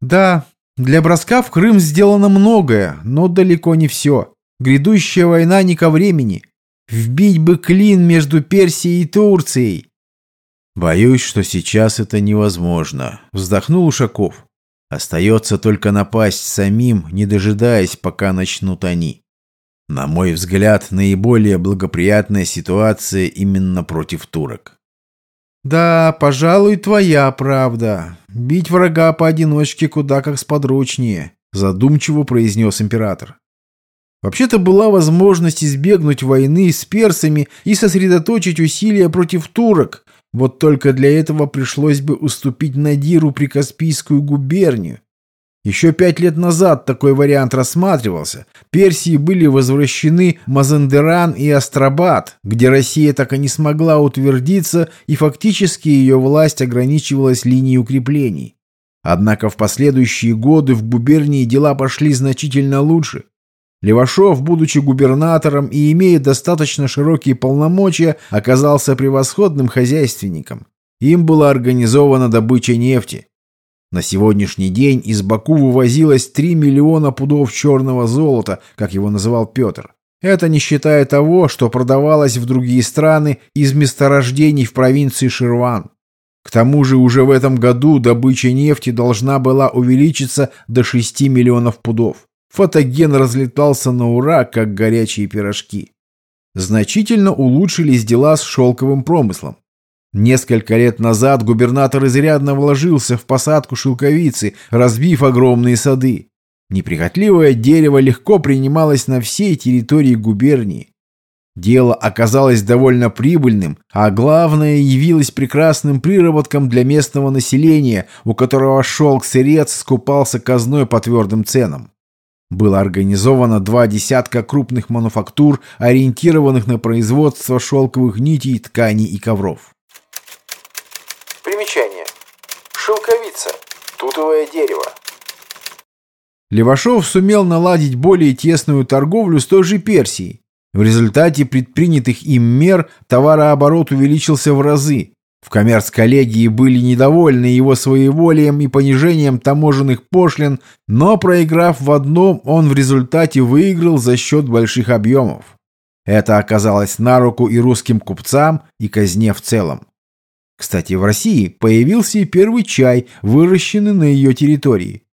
[SPEAKER 1] Да, для броска в Крым сделано многое, но далеко не все. Грядущая война не ко времени. Вбить бы клин между Персией и Турцией. Боюсь, что сейчас это невозможно, вздохнул Ушаков. Остается только напасть самим, не дожидаясь, пока начнут они. На мой взгляд, наиболее благоприятная ситуация именно против турок. Да, пожалуй, твоя правда. Бить врага поодиночке куда как сподручнее, задумчиво произнес император. Вообще-то была возможность избегнуть войны с персами и сосредоточить усилия против турок, вот только для этого пришлось бы уступить Надиру при Каспийскую губернию. Еще пять лет назад такой вариант рассматривался. Персии были возвращены Мазандеран и Астрабад, где Россия так и не смогла утвердиться, и фактически ее власть ограничивалась линией укреплений. Однако в последующие годы в губернии дела пошли значительно лучше. Левашов, будучи губернатором и имея достаточно широкие полномочия, оказался превосходным хозяйственником. Им была организована добыча нефти. На сегодняшний день из Баку вывозилось 3 миллиона пудов черного золота, как его называл Петр. Это не считая того, что продавалось в другие страны из месторождений в провинции Ширван. К тому же уже в этом году добыча нефти должна была увеличиться до 6 миллионов пудов. Фотоген разлетался на ура, как горячие пирожки. Значительно улучшились дела с шелковым промыслом. Несколько лет назад губернатор изрядно вложился в посадку шелковицы, разбив огромные сады. Неприхотливое дерево легко принималось на всей территории губернии. Дело оказалось довольно прибыльным, а главное явилось прекрасным приработком для местного населения, у которого шелк-сырец скупался казной по твердым ценам. Было организовано два десятка крупных мануфактур, ориентированных на производство шелковых нитей, тканей и ковров.
[SPEAKER 2] Примечание. Шелковица. Тутовое дерево.
[SPEAKER 1] Левашов сумел наладить более тесную торговлю с той же Персией. В результате предпринятых им мер товарооборот увеличился в разы. В коммерц-коллегии были недовольны его своеволием и понижением таможенных пошлин, но проиграв в одном, он в результате выиграл за счет больших объемов. Это оказалось на руку и русским купцам, и казне в целом. Кстати, в России появился и первый чай, выращенный на ее территории.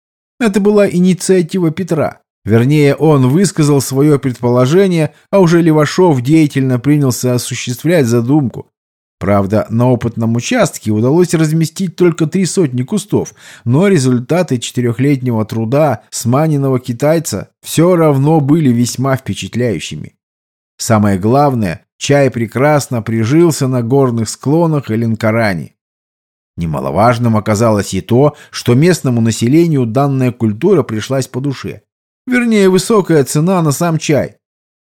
[SPEAKER 1] Это была инициатива Петра. Вернее, он высказал свое предположение, а уже Левашов деятельно принялся осуществлять задумку. Правда, на опытном участке удалось разместить только три сотни кустов, но результаты четырехлетнего труда сманенного китайца все равно были весьма впечатляющими. Самое главное, Чай прекрасно прижился на горных склонах Эленкарани. Немаловажным оказалось и то, что местному населению данная культура пришлась по душе. Вернее, высокая цена на сам чай.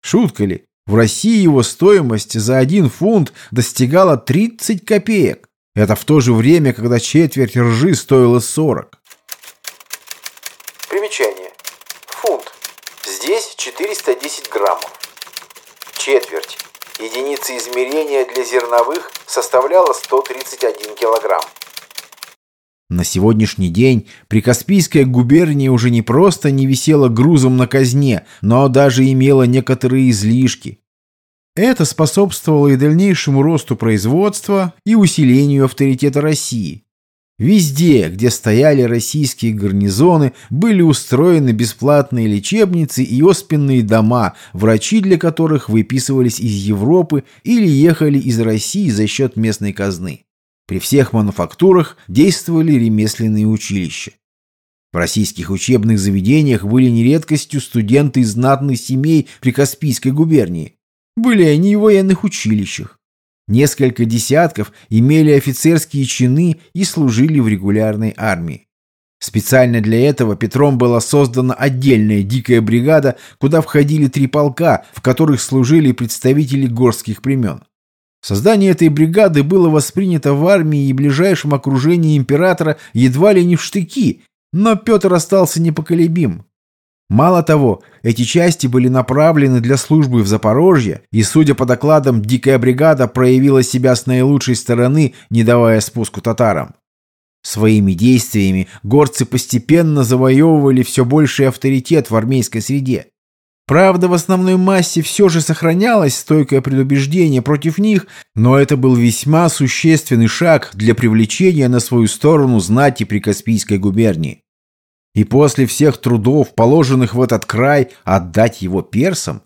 [SPEAKER 1] Шутка ли? В России его стоимость за один фунт достигала 30 копеек. Это в то же время, когда четверть ржи стоила 40.
[SPEAKER 2] Примечание. Фунт. Здесь 410 граммов. Четверть. Единица измерения для зерновых составляла 131 килограмм.
[SPEAKER 1] На сегодняшний день Прикаспийская губерния уже не просто не висела грузом на казне, но даже имела некоторые излишки. Это способствовало и дальнейшему росту производства и усилению авторитета России. Везде, где стояли российские гарнизоны, были устроены бесплатные лечебницы и оспенные дома, врачи для которых выписывались из Европы или ехали из России за счет местной казны. При всех мануфактурах действовали ремесленные училища. В российских учебных заведениях были нередкостью студенты из знатных семей при Каспийской губернии. Были они в военных училищах. Несколько десятков имели офицерские чины и служили в регулярной армии. Специально для этого Петром была создана отдельная дикая бригада, куда входили три полка, в которых служили представители горских племен. Создание этой бригады было воспринято в армии и ближайшем окружении императора едва ли не в штыки, но Петр остался непоколебим. Мало того, эти части были направлены для службы в Запорожье, и, судя по докладам, дикая бригада проявила себя с наилучшей стороны, не давая спуску татарам. Своими действиями горцы постепенно завоевывали все больший авторитет в армейской среде. Правда, в основной массе все же сохранялось стойкое предубеждение против них, но это был весьма существенный шаг для привлечения на свою сторону знати Прикаспийской губернии. И после всех трудов, положенных в этот край, отдать его персам?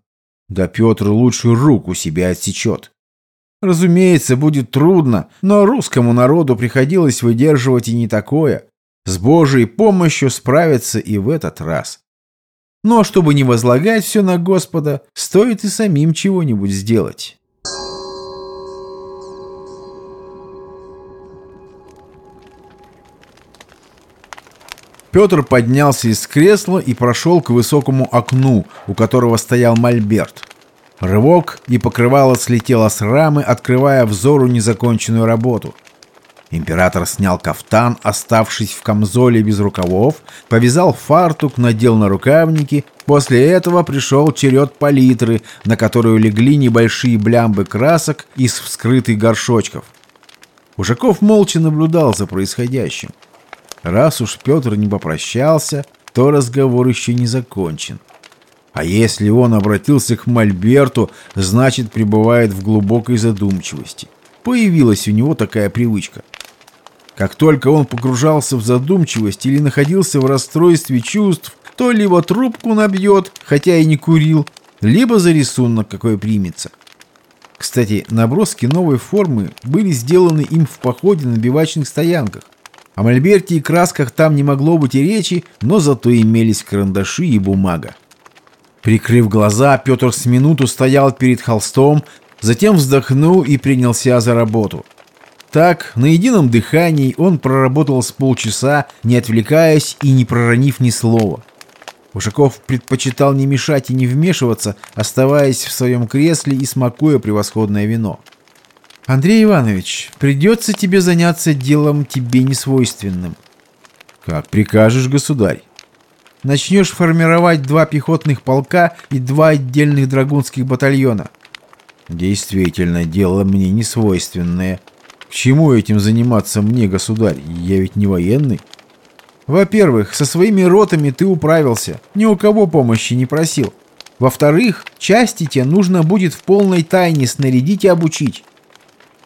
[SPEAKER 1] Да Петр лучше руку себе отсечет. Разумеется, будет трудно, но русскому народу приходилось выдерживать и не такое. С Божьей помощью справиться и в этот раз. Но чтобы не возлагать все на Господа, стоит и самим чего-нибудь сделать. Петр поднялся из кресла и прошел к высокому окну, у которого стоял мольберт. Рывок, и покрывало слетело с рамы, открывая взору незаконченную работу. Император снял кафтан, оставшись в камзоле без рукавов, повязал фартук, надел на рукавники. После этого пришел черед палитры, на которую легли небольшие блямбы красок из вскрытых горшочков. Ушаков молча наблюдал за происходящим. Раз уж Петр не попрощался, то разговор еще не закончен. А если он обратился к Мольберту, значит, пребывает в глубокой задумчивости. Появилась у него такая привычка. Как только он погружался в задумчивость или находился в расстройстве чувств, то либо трубку набьет, хотя и не курил, либо за рисунок какой примется. Кстати, наброски новой формы были сделаны им в походе на бивачных стоянках. О мольберте и красках там не могло быть и речи, но зато имелись карандаши и бумага. Прикрыв глаза, Петр с минуту стоял перед холстом, затем вздохнул и принялся за работу. Так, на едином дыхании он проработал с полчаса, не отвлекаясь и не проронив ни слова. Ушаков предпочитал не мешать и не вмешиваться, оставаясь в своем кресле и смакуя превосходное вино. «Андрей Иванович, придется тебе заняться делом тебе несвойственным». «Как прикажешь, государь» начнешь формировать два пехотных полка и два отдельных драгунских батальона. Действительно, дело мне не свойственное. К чему этим заниматься мне, государь? Я ведь не военный. Во-первых, со своими ротами ты управился, ни у кого помощи не просил. Во-вторых, части тебе нужно будет в полной тайне снарядить и обучить.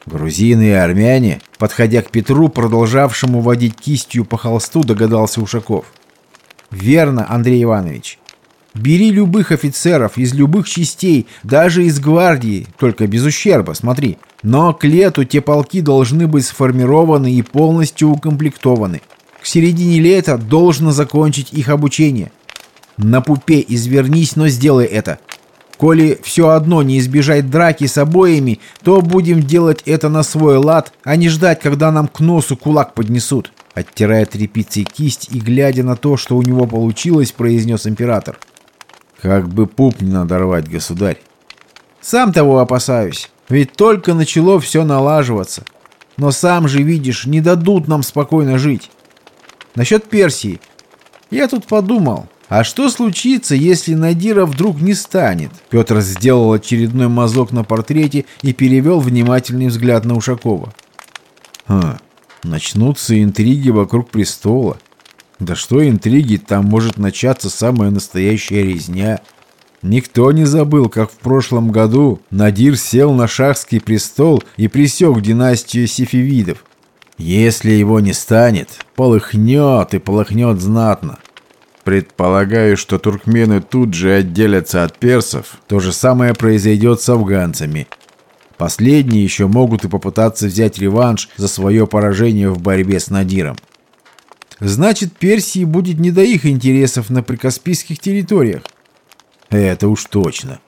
[SPEAKER 1] Грузины и армяне, подходя к Петру, продолжавшему водить кистью по холсту, догадался Ушаков. Верно, Андрей Иванович. Бери любых офицеров из любых частей, даже из гвардии, только без ущерба, смотри. Но к лету те полки должны быть сформированы и полностью укомплектованы. К середине лета должно закончить их обучение. На пупе извернись, но сделай это. Коли все одно не избежать драки с обоими, то будем делать это на свой лад, а не ждать, когда нам к носу кулак поднесут оттирая тряпицей кисть и глядя на то, что у него получилось, произнес император. «Как бы пуп не надорвать, государь!» «Сам того опасаюсь, ведь только начало все налаживаться. Но сам же видишь, не дадут нам спокойно жить. Насчет Персии. Я тут подумал, а что случится, если Надира вдруг не станет?» Петр сделал очередной мазок на портрете и перевел внимательный взгляд на Ушакова. «Хм, Начнутся интриги вокруг престола. Да что интриги, там может начаться самая настоящая резня. Никто не забыл, как в прошлом году Надир сел на шахский престол и пресек династию сефевидов. Если его не станет, полыхнет и полыхнет знатно. Предполагаю, что туркмены тут же отделятся от персов. То же самое произойдет с афганцами – Последние еще могут и попытаться взять реванш за свое поражение в борьбе с Надиром. Значит, Персии будет не до их интересов на прикаспийских территориях. Это уж точно.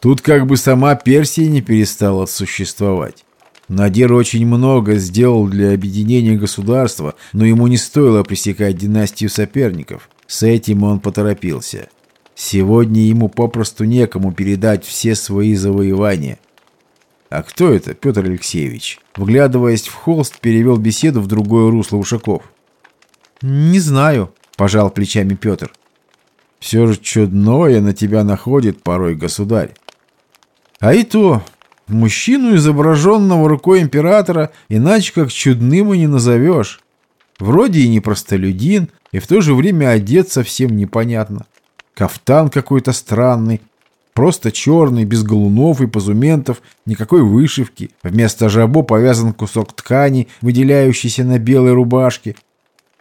[SPEAKER 1] Тут как бы сама Персия не перестала существовать. Надир очень много сделал для объединения государства, но ему не стоило пресекать династию соперников. С этим он поторопился. Сегодня ему попросту некому передать все свои завоевания – «А кто это, Петр Алексеевич?» Вглядываясь в холст, перевел беседу в другое русло Ушаков. «Не знаю», — пожал плечами Петр. «Все же чудное на тебя находит порой государь». «А и то, мужчину, изображенного рукой императора, иначе как чудным и не назовешь. Вроде и не простолюдин, и в то же время одет совсем непонятно. Кафтан какой-то странный, Просто черный, без галунов и позументов, никакой вышивки. Вместо жабо повязан кусок ткани, выделяющийся на белой рубашке.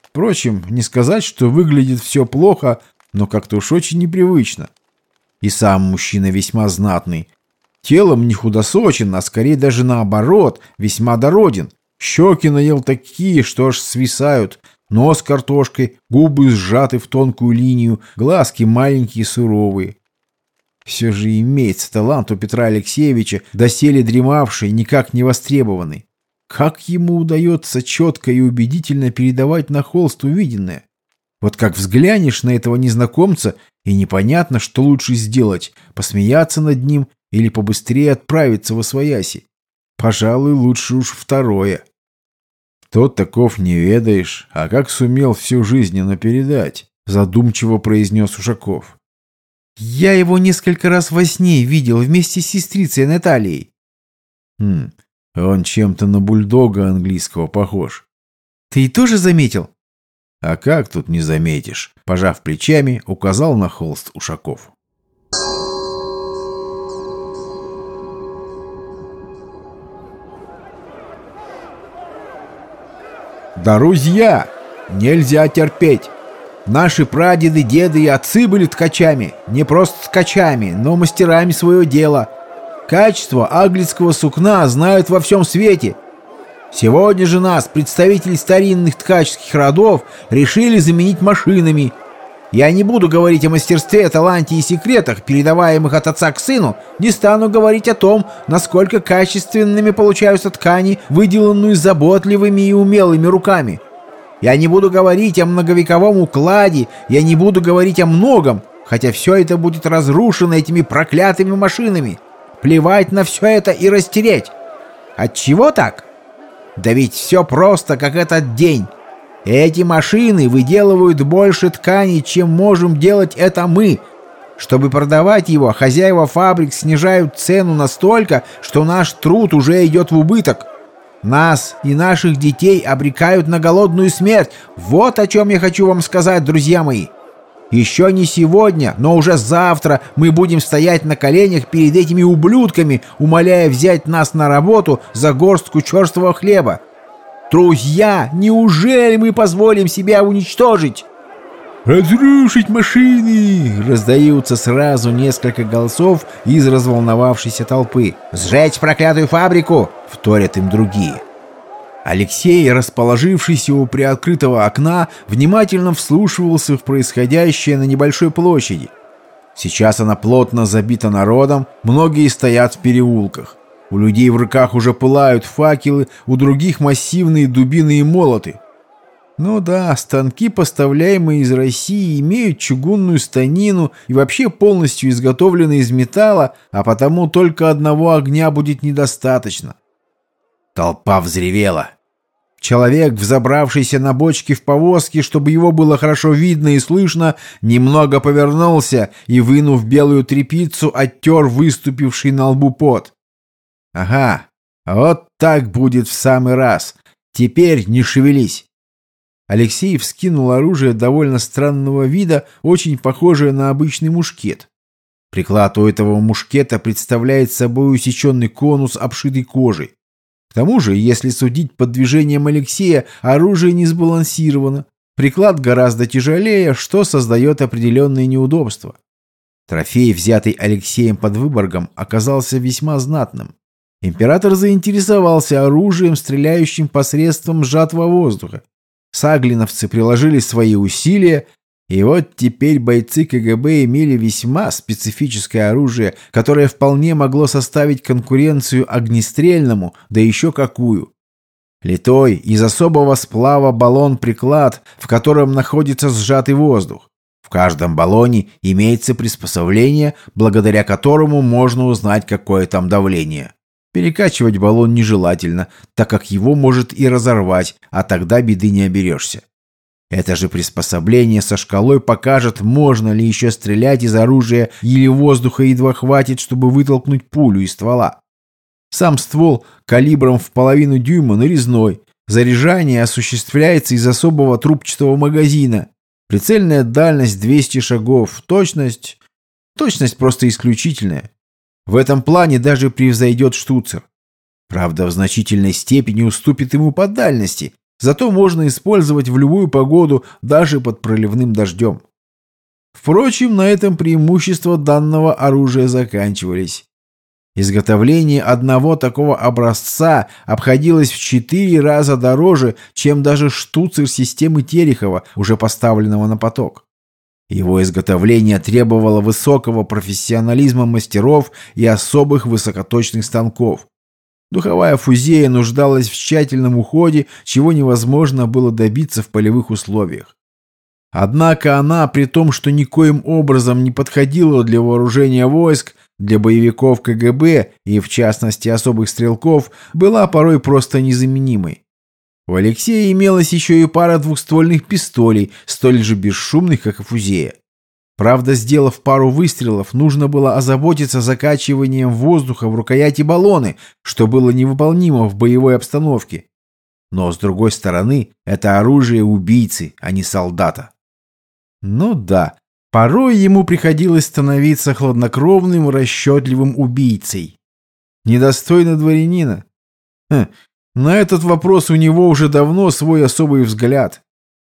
[SPEAKER 1] Впрочем, не сказать, что выглядит все плохо, но как-то уж очень непривычно. И сам мужчина весьма знатный.
[SPEAKER 3] Телом не худосочен, а скорее даже наоборот, весьма дороден. Щеки наел такие, что аж свисают. Нос картошкой, губы сжаты в тонкую линию, глазки маленькие суровые. Все же имеется талант у Петра Алексеевича, доселе дремавший, никак не востребованный. Как ему удается четко и убедительно передавать на холст увиденное? Вот как взглянешь на этого незнакомца, и непонятно, что лучше сделать – посмеяться над ним или побыстрее отправиться во свояси. Пожалуй, лучше уж второе. Тот таков не ведаешь, а как сумел всю жизненно передать, задумчиво произнес Ушаков.
[SPEAKER 1] Я его несколько раз во сне видел вместе с сестрицей Натальей.
[SPEAKER 3] Хм, он чем-то на бульдога английского похож.
[SPEAKER 1] Ты тоже заметил?
[SPEAKER 3] А как тут не заметишь? Пожав плечами, указал на холст Ушаков.
[SPEAKER 4] Друзья, нельзя терпеть. Наши прадеды, деды и отцы были ткачами. Не просто ткачами, но мастерами своего дела. Качество аглицкого сукна знают во всем свете. Сегодня же нас, представители старинных ткаческих родов, решили заменить машинами. Я не буду говорить о мастерстве, таланте и секретах, передаваемых от отца к сыну, не стану говорить о том, насколько качественными получаются ткани, выделанные заботливыми и умелыми руками. Я не буду говорить о многовековом укладе, я не буду говорить о многом, хотя все это будет разрушено этими проклятыми машинами. Плевать на все это и растереть. От чего так? Да ведь все просто, как этот день. Эти машины выделывают больше тканей, чем можем делать это мы. Чтобы продавать его, хозяева фабрик снижают цену настолько, что наш труд уже идет в убыток. Нас и наших детей обрекают на голодную смерть. Вот о чем я хочу вам сказать, друзья мои. Еще не сегодня, но уже завтра мы будем стоять на коленях перед этими ублюдками, умоляя взять нас на работу за горстку черствого хлеба. Друзья, неужели мы позволим себя уничтожить?
[SPEAKER 3] «Разрушить машины!» — раздаются сразу несколько голосов из разволновавшейся толпы.
[SPEAKER 4] «Сжечь проклятую фабрику!» — вторят им другие.
[SPEAKER 3] Алексей, расположившийся у приоткрытого окна, внимательно вслушивался в происходящее на небольшой площади. Сейчас она плотно забита народом, многие стоят в переулках. У людей в руках уже пылают факелы, у других массивные дубины и молоты. Ну да, станки, поставляемые из России, имеют чугунную станину и вообще полностью изготовлены из металла, а потому только одного огня будет недостаточно. Толпа взревела. Человек, взобравшийся на бочки в повозке, чтобы его было хорошо видно и слышно, немного повернулся и, вынув белую тряпицу, оттер выступивший на лбу пот. «Ага, вот так будет в самый раз. Теперь не шевелись». Алексей вскинул оружие довольно странного вида, очень похожее на обычный мушкет. Приклад у этого мушкета представляет собой усеченный конус, обшитый кожей. К тому же, если судить по движениям Алексея, оружие не сбалансировано. Приклад гораздо тяжелее, что создает определенные неудобства. Трофей, взятый Алексеем под Выборгом, оказался весьма знатным. Император заинтересовался оружием, стреляющим посредством сжатого воздуха. Саглиновцы приложили свои усилия, и вот теперь бойцы КГБ имели весьма специфическое оружие, которое вполне могло составить конкуренцию огнестрельному, да еще какую. Литой из особого сплава баллон-приклад, в котором находится сжатый воздух. В каждом баллоне имеется приспособление, благодаря которому можно узнать, какое там давление. Перекачивать баллон нежелательно, так как его может и разорвать, а тогда беды не оберешься. Это же приспособление со шкалой покажет, можно ли еще стрелять из оружия или воздуха едва хватит, чтобы вытолкнуть пулю из ствола. Сам ствол калибром в половину дюйма нарезной. Заряжание осуществляется из особого трубчатого магазина. Прицельная дальность 200 шагов. Точность... Точность просто исключительная. В этом плане даже превзойдет штуцер. Правда, в значительной степени уступит ему по дальности, зато можно использовать в любую погоду, даже под проливным дождем. Впрочем, на этом преимущества данного оружия заканчивались. Изготовление одного такого образца обходилось в четыре раза дороже, чем даже штуцер системы Терехова, уже поставленного на поток. Его изготовление требовало высокого профессионализма мастеров и особых высокоточных станков. Духовая фузея нуждалась в тщательном уходе, чего невозможно было добиться в полевых условиях. Однако она, при том, что никоим образом не подходила для вооружения войск, для боевиков КГБ и, в частности, особых стрелков, была порой просто незаменимой. У Алексея имелась еще и пара двухствольных пистолей, столь же бесшумных, как и фузея. Правда, сделав пару выстрелов, нужно было озаботиться закачиванием воздуха в рукояти баллоны, что было невыполнимо в боевой обстановке. Но, с другой стороны, это оружие убийцы, а не солдата. Ну да, порой ему приходилось становиться хладнокровным, расчетливым убийцей. Недостойно дворянина. Хм, на этот вопрос у него уже давно свой особый взгляд.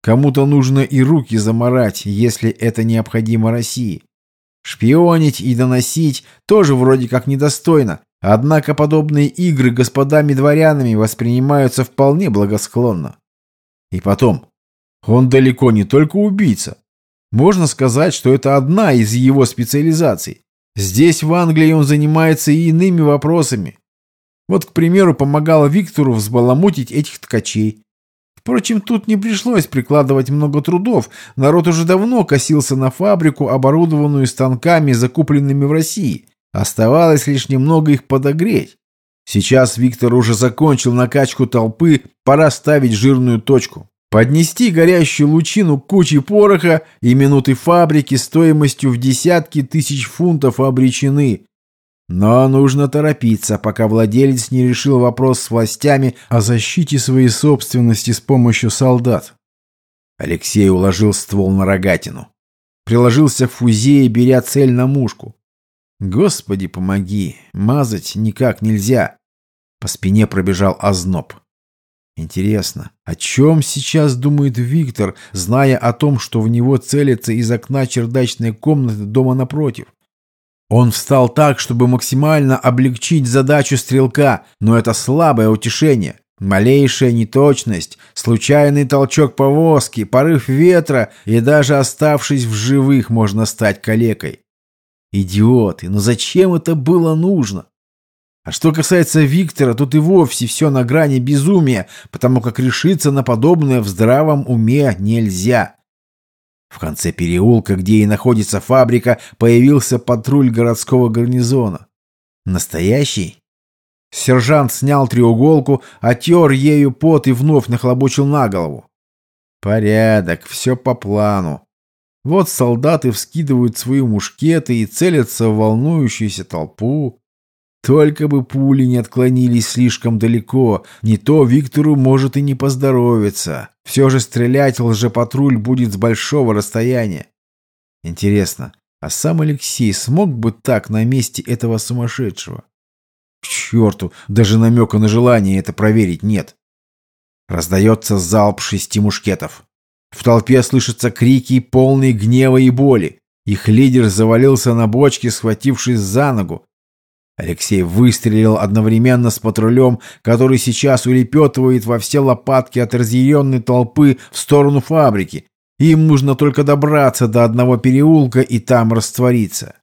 [SPEAKER 3] Кому-то нужно и руки заморать, если это необходимо России. Шпионить и доносить тоже вроде как недостойно, однако подобные игры господами-дворянами воспринимаются вполне благосклонно. И потом, он далеко не только убийца. Можно сказать, что это одна из его специализаций. Здесь, в Англии, он занимается и иными вопросами. Вот, к примеру, помогал Виктору взбаламутить этих ткачей. Впрочем, тут не пришлось прикладывать много трудов. Народ уже давно косился на фабрику, оборудованную станками, закупленными в России. Оставалось лишь немного их подогреть. Сейчас Виктор уже закончил накачку толпы, пора ставить жирную точку. Поднести горящую лучину к куче пороха и минуты фабрики стоимостью в десятки тысяч фунтов обречены. Но нужно торопиться, пока владелец не решил вопрос с властями о защите своей собственности с помощью солдат. Алексей уложил ствол на рогатину. Приложился к фузее, беря цель на мушку. Господи, помоги, мазать никак нельзя. По спине пробежал озноб. Интересно, о чем сейчас думает Виктор, зная о том, что в него целится из окна чердачной комнаты дома напротив? Он встал так, чтобы максимально облегчить задачу стрелка, но это слабое утешение. Малейшая неточность, случайный толчок повозки, порыв ветра, и даже оставшись в живых, можно стать калекой. Идиоты, но зачем это было нужно? А что касается Виктора, тут и вовсе все на грани безумия, потому как решиться на подобное в здравом уме нельзя. В конце переулка, где и находится фабрика, появился патруль городского гарнизона. Настоящий? Сержант снял треуголку, отер ею пот и вновь нахлобучил на голову. Порядок, все по плану. Вот солдаты вскидывают свои мушкеты и целятся в волнующуюся толпу. Только бы пули не отклонились слишком далеко, не то Виктору может и не поздоровиться. Все же стрелять лжепатруль будет с большого расстояния. Интересно, а сам Алексей смог бы так на месте этого сумасшедшего? К черту, даже намека на желание это проверить нет. Раздается залп шести мушкетов. В толпе слышатся крики, полные гнева и боли. Их лидер завалился на бочке, схватившись за ногу. Алексей выстрелил одновременно с патрулем, который сейчас улепетывает во все лопатки от разъяренной толпы в сторону фабрики. Им нужно только добраться до одного переулка и там раствориться.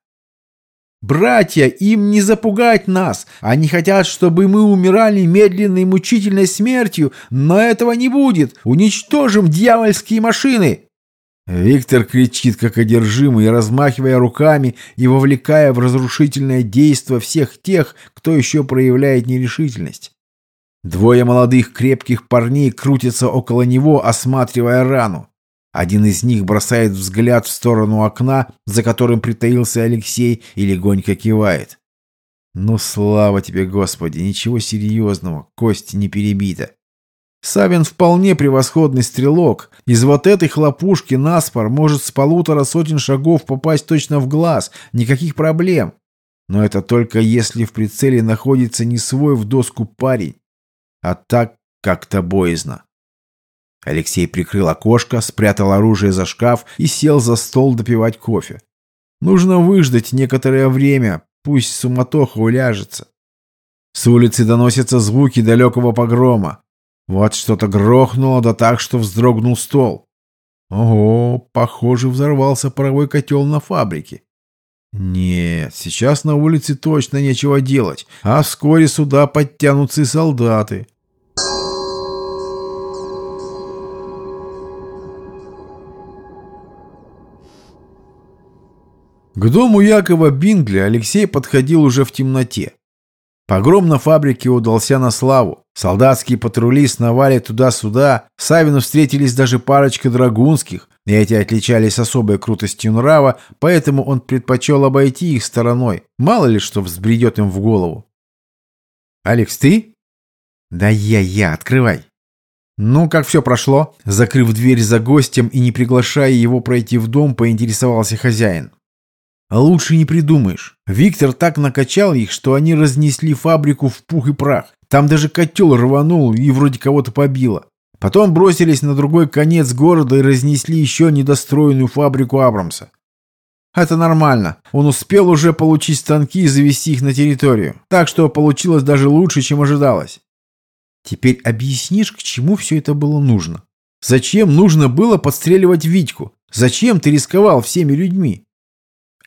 [SPEAKER 3] «Братья, им не запугать нас! Они хотят, чтобы мы умирали медленной мучительной смертью, но этого не будет! Уничтожим дьявольские машины!» Виктор кричит, как одержимый, размахивая руками и вовлекая в разрушительное действо всех тех, кто еще проявляет нерешительность. Двое молодых крепких парней крутятся около него, осматривая рану. Один из них бросает взгляд в сторону окна, за которым притаился Алексей, и легонько кивает. «Ну, слава тебе, Господи, ничего серьезного, кость не перебита». Савин вполне превосходный стрелок. Из вот этой хлопушки наспор может с полутора сотен шагов попасть точно в глаз. Никаких проблем. Но это только если в прицеле находится не свой в доску парень, а так как-то боязно. Алексей прикрыл окошко, спрятал оружие за шкаф и сел за стол допивать кофе. Нужно выждать некоторое время, Пусть суматоха уляжется. С улицы доносятся звуки далекого погрома. Вот что-то грохнуло, да так, что вздрогнул стол. Ого, похоже, взорвался паровой котел на фабрике. Нет, сейчас на улице точно нечего делать, а вскоре сюда подтянутся и солдаты. К дому Якова Бингли Алексей подходил уже в темноте. Погром на фабрике удался на славу. Солдатские патрули сновали туда-сюда. Савину встретились даже парочка драгунских. И эти отличались особой крутостью нрава, поэтому он предпочел обойти их стороной. Мало ли что взбредет им в голову. «Алекс, ты?» «Да я-я, открывай». «Ну, как все прошло?» Закрыв дверь за гостем и не приглашая его пройти в дом, поинтересовался хозяин. А лучше не придумаешь. Виктор так накачал их, что они разнесли фабрику в пух и прах. Там даже котел рванул и вроде кого-то побило. Потом бросились на другой конец города и разнесли еще недостроенную фабрику Абрамса. Это нормально. Он успел уже получить станки и завести их на территорию. Так что получилось даже лучше, чем ожидалось. Теперь объяснишь, к чему все это было нужно? Зачем нужно было подстреливать Витьку? Зачем ты рисковал всеми людьми?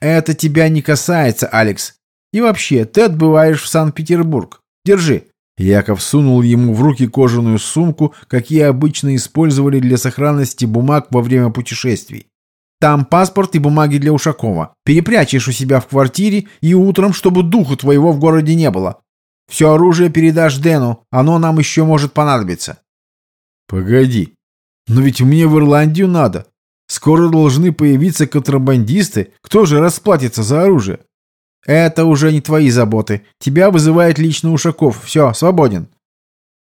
[SPEAKER 3] «Это тебя не касается, Алекс. И вообще, ты отбываешь в Санкт-Петербург. Держи». Яков сунул ему в руки кожаную сумку, какие обычно использовали для сохранности бумаг во время путешествий. Там паспорт и бумаги для Ушакова. Перепрячешь у себя в квартире и утром, чтобы духу твоего в городе не было. Все оружие передашь Дэну, оно нам еще может понадобиться. Погоди, но ведь мне в Ирландию надо. Скоро должны появиться контрабандисты. Кто же расплатится за оружие? Это уже не твои заботы. Тебя вызывает лично Ушаков. Все, свободен.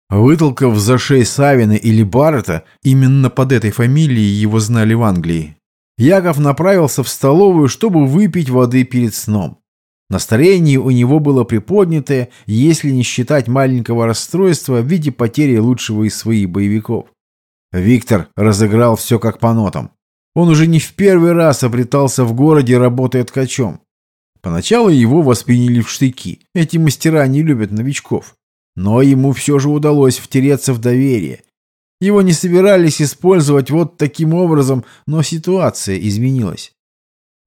[SPEAKER 3] Вытолкав за шеи Савина или Баррета, именно под этой фамилией его знали в Англии, Яков направился в столовую, чтобы выпить воды перед сном. Настроение у него было приподнятое, если не считать маленького расстройства в виде потери лучшего из своих боевиков. Виктор разыграл все как по нотам. Он уже не в первый раз обретался в городе, работая ткачом. Поначалу его восприняли в штыки. Эти мастера не любят новичков. Но ему все же удалось втереться в доверие. Его не собирались использовать вот таким образом, но ситуация изменилась.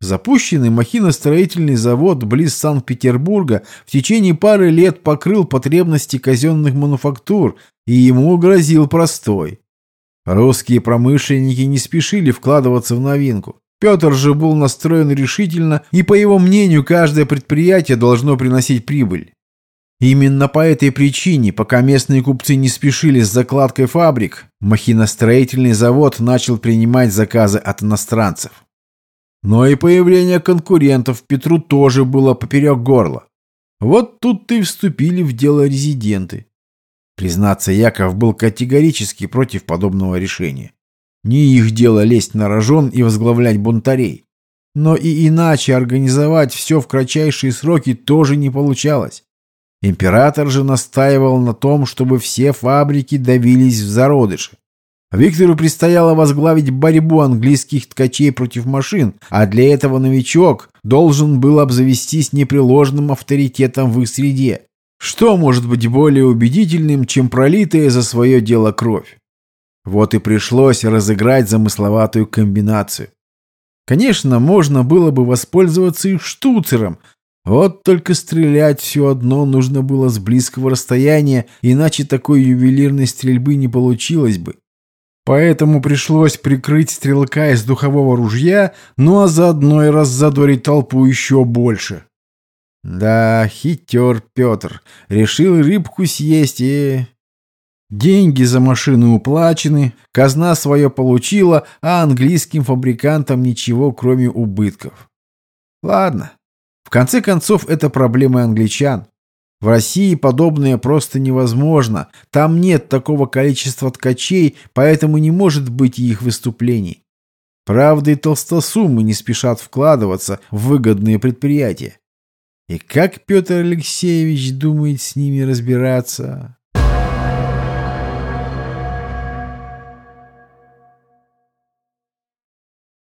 [SPEAKER 3] Запущенный махиностроительный завод близ Санкт-Петербурга в течение пары лет покрыл потребности казенных мануфактур, и ему грозил простой. Русские промышленники не спешили вкладываться в новинку. Петр же был настроен решительно, и, по его мнению, каждое предприятие должно приносить прибыль. Именно по этой причине, пока местные купцы не спешили с закладкой фабрик, махиностроительный завод начал принимать заказы от иностранцев. Но и появление конкурентов Петру тоже было поперек горла. Вот тут-то и вступили в дело резиденты. Признаться, Яков был категорически против подобного решения. Не их дело лезть на рожон и возглавлять бунтарей. Но и иначе организовать все в кратчайшие сроки тоже не получалось. Император же настаивал на том, чтобы все фабрики давились в зародыши. Виктору предстояло возглавить борьбу английских ткачей против машин, а для этого новичок должен был обзавестись непреложным авторитетом в их среде. Что может быть более убедительным, чем пролитая за свое дело кровь? Вот и пришлось разыграть замысловатую комбинацию. Конечно, можно было бы воспользоваться и штуцером, вот только стрелять все одно нужно было с близкого расстояния, иначе такой ювелирной стрельбы не получилось бы. Поэтому пришлось прикрыть стрелка из духового ружья, ну а заодно и раззадорить толпу еще больше. Да, хитер Петр. Решил рыбку съесть и... Деньги за машину уплачены, казна свое получила, а английским фабрикантам ничего, кроме убытков. Ладно. В конце концов, это проблемы англичан. В России подобное просто невозможно. Там нет такого количества ткачей, поэтому не может быть и их выступлений. Правда, и толстосумы не спешат вкладываться в выгодные предприятия. И как Петр Алексеевич думает с ними разбираться?